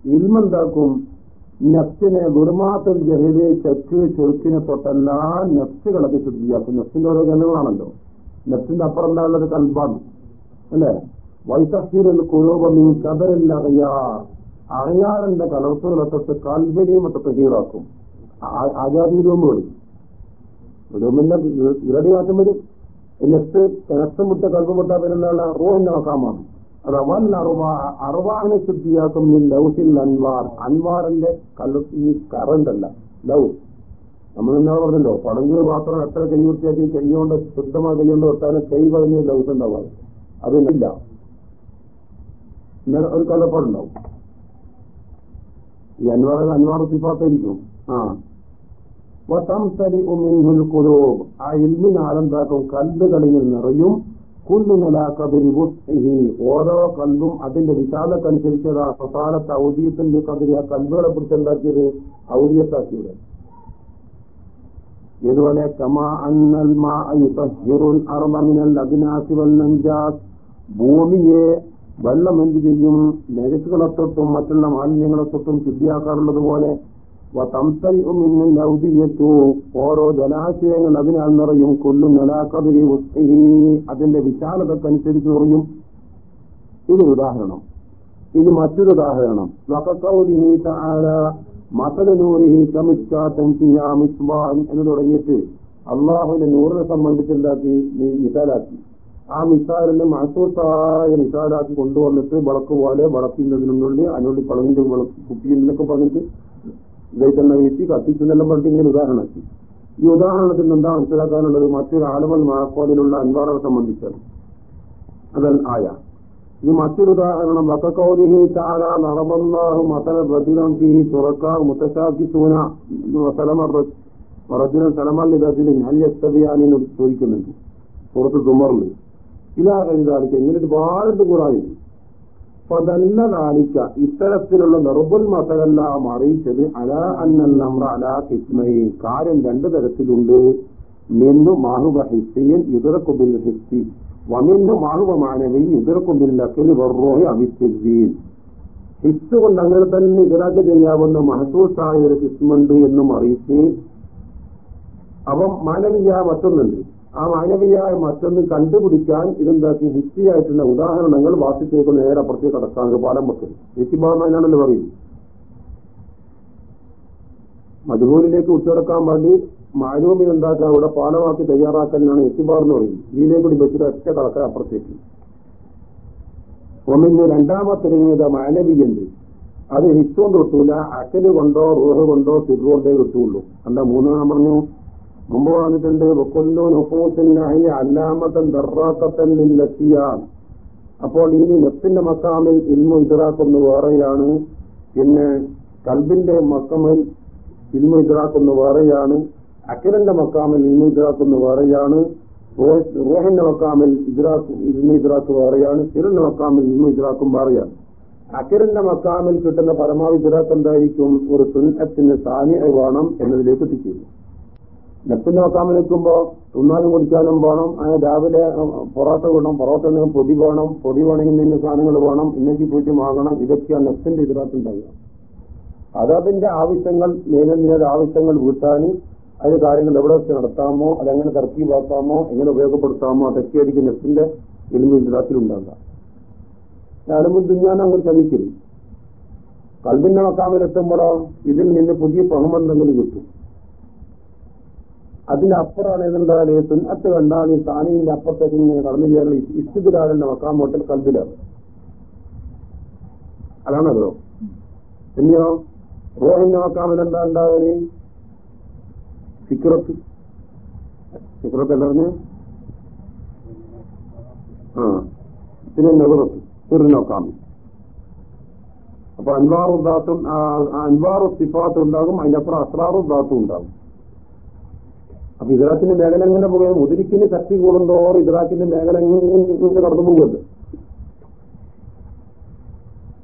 ഇൽമെന്താക്കും? നഫ്സിനെ ദുർമാത്തിൽ ജഹലെ ചെക്ക് ചെറുക്കിനെ തൊട്ടെല്ലാ നഫ്സുകളൊക്കെ ശുദ്ധിയാക്കും നഫ്സിന്റെ ഓരോ ജനങ്ങളാണല്ലോ നഫ്സിന്റെ അപ്പുറം ഉണ്ടാവുന്നത് കൽബാണ്. അല്ലേ? വൈതഹീറിൽ കുഴോപമീ കബറിൽ അറിയാർ അറിയാറിന്റെ കലർത്തുകളെ തൊട്ട് ഒക്കെ തൊട്ട് ഹീറാക്കും ആജാതിയിലും വരും ഒരുമില്ല ഇരടി മാറ്റം വരും. നെഫ്റ്റ് കിണത്ത് മുട്ട കൽബ് മുട്ട പിന്നെന്നുള്ള റോഹിന്റെ മക്കാമാണ് അത് അവൻ അറുവാ അറുവാഹിനെ ശുദ്ധിയാക്കും ഈ ലൗസിൽ അൻവാർ. അൻവാറിന്റെ കല്ല് ഈ കറണ്ട് അല്ല ലവ് നമ്മൾ എന്നാ പറഞ്ഞല്ലോ പടങ്ങൾ മാത്രം എത്ര കൈ വൃത്തിയാക്കി കൈകൊണ്ട് ശുദ്ധമായി കൈകൊണ്ട് തൊട്ടാലും കൈ പറഞ്ഞ ലൗസ് ഉണ്ടാവാറ് അതിനില്ല ഒരു കള്ളപ്പാടുണ്ടാവും. ഈ അൻവാർ അൻവാർ സിഫാത്തായിരിക്കും. ആ. ആ ഇൽമിനാലെന്താക്കും കല്ലുകളിൽ നിറയും. കുല്ലു നിലാക്കതിരി വുസ്ഇഹി ഓരോ കല്ലും അതിന്റെ വിശാലക്കനുസരിച്ച് ആ പ്രസാലത്ത് ഔദ്യത്തിന്റെ കതിരി ആ കല്ലുകളെ കുറിച്ച് എന്താക്കിയത്? ഔദ്യത്താക്കിയത്. ഇതുപോലെ കമാ ഭൂമിയെ വെള്ളം എന്ത് ചെയ്യും? നരക്കുകളെ തൊട്ടും മറ്റുള്ള മാലിന്യങ്ങളെ തൊട്ടും ശുദ്ധിയാക്കാറുള്ളത് പോലെ ഓരോ ജലാശയങ്ങൾ അതിനാൽ നിറയും കൊല്ലും നലാക്കതിരി അതിന്റെ വിശാലതക്കനുസരിച്ച് നിറയും. ഇത് ഉദാഹരണം. ഇനി മറ്റൊരു ഉദാഹരണം. എന്ന് തുടങ്ങിയിട്ട് അള്ളാഹുവിന്റെ നൂറിനെ സംബന്ധിച്ചുണ്ടാക്കി മിസാലാക്കി. ആ മിസാലിനെ മഹസൂസായ മിസാലാക്കി കൊണ്ടുവന്നിട്ട് വിളക്ക് പോലെ വിളക്കുന്നതിനുള്ളിൽ അതിനുള്ളിൽ പളവിന്റെ വിളക്ക് നിന്നൊക്കെ പറഞ്ഞിട്ട് ഇതേക്കെണ്ണ വീട്ടിൽ കത്തിച്ചെന്നെല്ലാം പറഞ്ഞിട്ട് ഇങ്ങനെ ഉദാഹരണമാക്കി. ഈ ഉദാഹരണത്തിൽ എന്താ മനസ്സിലാക്കാനുള്ളത്? മറ്റൊരു ആലമൽ മാക്കോലിലുള്ള അൻവാറെ സംബന്ധിച്ചാണ്. അതൽ ആയ. ഈ മറ്റൊരു ഉദാഹരണം വക്കക്കൗലിഹി താര നറബന്നാഹു മസല റജുലം ഫീഹി മുത്തശാക്കി സൂന സലമ റജുലൻ സലമൽ റജുലിൻ അൽ ചോദിക്കുന്നുണ്ട്. പുറത്ത് തുമറിൽ ഇതാ കഴിഞ്ഞാലിക്ക് ഇങ്ങനെ ഒരുപാട് കൂടാതെ ഫതല്ല കാണിക്ക ഇത്തരത്തിലുള്ള നിർബുൽ മസലെല്ലാം അറിയിച്ചത് അല അന്നൽ നമ്ര അല കിസ്മയിൽ കാര്യം രണ്ടു തരത്തിലുണ്ട്. നിന്നു മാഹുബ ഹിസ്സിയൻ യുദറക്കുബിൽ ഹിസ്സി വമിന്നു മാഹുബ മാനവി യുദറക്കുബിൽ അക്കൽ വർറോഹി അവിസ്തീൻ ഹിസ് കൊണ്ട് അങ്ങനെ തന്നെ ഇതിറാക്ക് ചെയ്യാവുന്ന മഹസൂസായ ഒരു കിസ്മുണ്ട് എന്നും അറിയിച്ച്. അപ്പം മാനവീയ മറ്റൊന്നുണ്ട്. ആ മാനവീയായ മറ്റൊന്ന് കണ്ടുപിടിക്കാൻ ഇതെന്താക്കി ഹിസ്റ്റിയായിട്ടുള്ള ഉദാഹരണങ്ങൾ വാസിച്ചേക്ക് നേരെ അപ്പുറത്തേക്ക് കടക്കാൻ പാലം വെക്കും ഹിസ്റ്റിഭാവനാണല്ലോ പറയുന്നത് മധുഹൂലിലേക്ക് ഉച്ചടക്കാൻ വേണ്ടി മാനൂമി ഉണ്ടാക്കാൻ അവിടെ പാലമാക്കി തയ്യാറാക്കാനാണ് എത്തിബാർ എന്ന് പറയും. ഇതിലേക്കൂടി വെച്ചിട്ട് ഒറ്റ കടക്കാൻ അപ്പുറത്തേക്ക്. ഒന്നിന് രണ്ടാമത്തെ മാനവികണ്ട് അത് ഹിസ്സുകൊണ്ട് കിട്ടൂല അക്കൽ കൊണ്ടോ റൂഹ് കൊണ്ടോ സിറുകൊണ്ടേ കിട്ടുള്ളൂ എന്താ മൂന്നാം പറഞ്ഞു? മുമ്പ് പറഞ്ഞിട്ടുണ്ട് കൊല്ലു നുഫൂസിനായി അല്ലാമത്തൻ ദർറാത്തൻ നിന്നെത്തിയാൽ അപ്പോൾ ഇനി നെത്തിന്റെ മക്കാമിൽ ഇൽമു ഇതറാക്കുന്ന വേറെയാണ്. പിന്നെ കൽബിന്റെ മക്കമിൽ ഇൽമു ഇതറാക്കുന്ന വേറെയാണ്. അക്കിരന്റെ മക്കാമിൽ ഇൽമു ഇതറാക്കുന്ന വേറെയാണ്. റോഹിന്റെ മക്കാമിൽ ഇദ്രാക്ക് ഇൽമു ഇദ്രാക്ക് വേറെയാണ്. സിറിന്റെ മക്കാമിൽ ഇൽമു ഇദ്രാക്കും വേറെയാണ്. അക്കിരന്റെ മക്കാമിൽ കിട്ടുന്ന പരമാവധി ഇദ്രാക്ക് എന്തായിരിക്കും? ഒരു സുന്നത്തിന് സാനിയ വേണം എന്നതിലേക്ക് എത്തിച്ചേരും നെപ്പിന്റെ നോക്കാൻ നിൽക്കുമ്പോ തിന്നാനും കുടിക്കാനും പോകണം അങ്ങനെ രാവിലെ പൊറോട്ട വേണം പൊറോട്ട പൊടി വേണം പൊടി വേണമെങ്കിൽ ഇന്ന സാധനങ്ങൾ വേണം. ഇന്നേക്ക് പൂജ്യം വാങ്ങണം. ഇതൊക്കെയാണ് നെപ്പിന്റെ ഇതിനകത്തുണ്ടാവുക അതതിന്റെ ആവശ്യങ്ങൾ നേരിടുന്ന ആവശ്യങ്ങൾ വീട്ടാൻ അതിന് കാര്യങ്ങൾ എവിടെ വെച്ച് നടത്താമോ അതെങ്ങനെ തർക്കീവാക്കാമോ എങ്ങനെ ഉപയോഗപ്പെടുത്താമോ അതൊക്കെ ആയിരിക്കും നെപ്പിന്റെ എലിമ ഇതിനകത്തിലുണ്ടാകുക ഞാനും ഞാൻ അങ്ങനെ ചതിക്കരുത് കൽബിന്റെ മക്കാമിലെത്തുമ്പോഴോ ഇതിൽ നിന്ന് പുതിയ പഹമെന്തെങ്കിലും കിട്ടും. അതിന്റെ അപ്പുറമാണ് ഏതെന്താൽ സുന്നത്ത് കണ്ടാൽ ഈ സാനിന്റെ അപ്പുറത്തേക്ക് ഇങ്ങനെ കടന്നു ചേർന്ന് ഇസ്തുബിലാലിന്റെ മക്കാം മോട്ടൽ കൽബിലാണ് അതാണല്ലോ പിന്നെയോ? റോഹിന്റെ മക്കാമിൽ എന്താ ഉണ്ടാവൽ? സിക്രത്ത്. സിക്രത്ത് എന്താ പറഞ്ഞു ആ. പിന്നെ നെഹ്റത്ത് സിറിനോക്കാമി അപ്പൊ അൻവാറു ദാത്തും അൻവാറു സിഫാത്തും ഉണ്ടാകും അതിന്റെ അപ്പുറം അസ്രാറു ദാത്തും ഉണ്ടാകും. അപ്പൊ ഇദ്രാക്കിന്റെ മേഖല എങ്ങനെ പോകുന്നത് മുതിരിക്കിന് ശക്തി കൂടുന്തോറും ഇദ്രാക്കിന്റെ മേഖല എങ്ങനെ കടന്നു പോകുന്നത്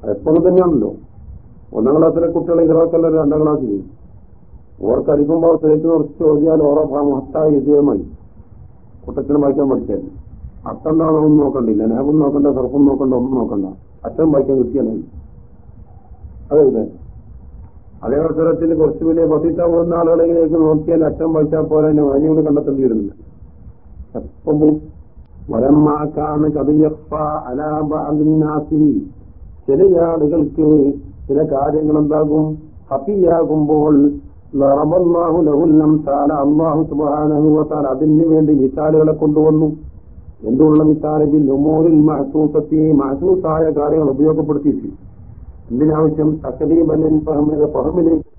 എപ്പോഴും തന്നെയാണല്ലോ. ഒന്നാം ക്ലാസ്സിലെ കുട്ടികളെ ഇദ്രാക്കല്ല രണ്ടാം ക്ലാസ്സിൽ ഓർക്ക് അടിക്കുമ്പോൾ തേച്ച് കുറച്ച് ചോദിച്ചാൽ ഓരോ മഹത്തായ വിജയമായി. കുട്ടച്ചനും വായിക്കാൻ പഠിച്ചാൽ അട്ടെന്താണോ ഒന്നും നോക്കണ്ടില്ല നേപ്പം നോക്കണ്ട സർപ്പം നോക്കണ്ട ഒന്നും നോക്കണ്ട. അച്ഛൻ വായിക്കാൻ കിട്ടിയാലായി അതെ. അതേ അവസരത്തിൽ കുറച്ച് വലിയ പതിത്ത പോകുന്ന ആളുകളിലേക്ക് നോക്കിയാൽ അച്ഛൻ വായിച്ചാൽ പോലെ തന്നെ വാനിയോട് കണ്ടെത്തേണ്ടി വരുന്നില്ല എപ്പോഴും വരമാക്കാണ് കതിയപ്പ അലാബാസി ചില ആളുകൾക്ക് ചില കാര്യങ്ങൾ എന്താകും? ഹപ്പിയാകുമ്പോൾ ലറബല്ലാഹു ലഹുല്ലം താല അള്ളാഹു സുബാനഹുവത്താൽ അതിനു വേണ്ടി മിസാലുകളെ കൊണ്ടുവന്നു. എന്തുള്ള മിസാലിൽ ലുമോറിൽ മഹസൂസത്തി മഹസൂസായ കാര്യങ്ങൾ ഉപയോഗപ്പെടുത്തിയിട്ട് എന്തിനാവശ്യം തക്കദീപല്ലൻ ഫഹമിലേക്ക്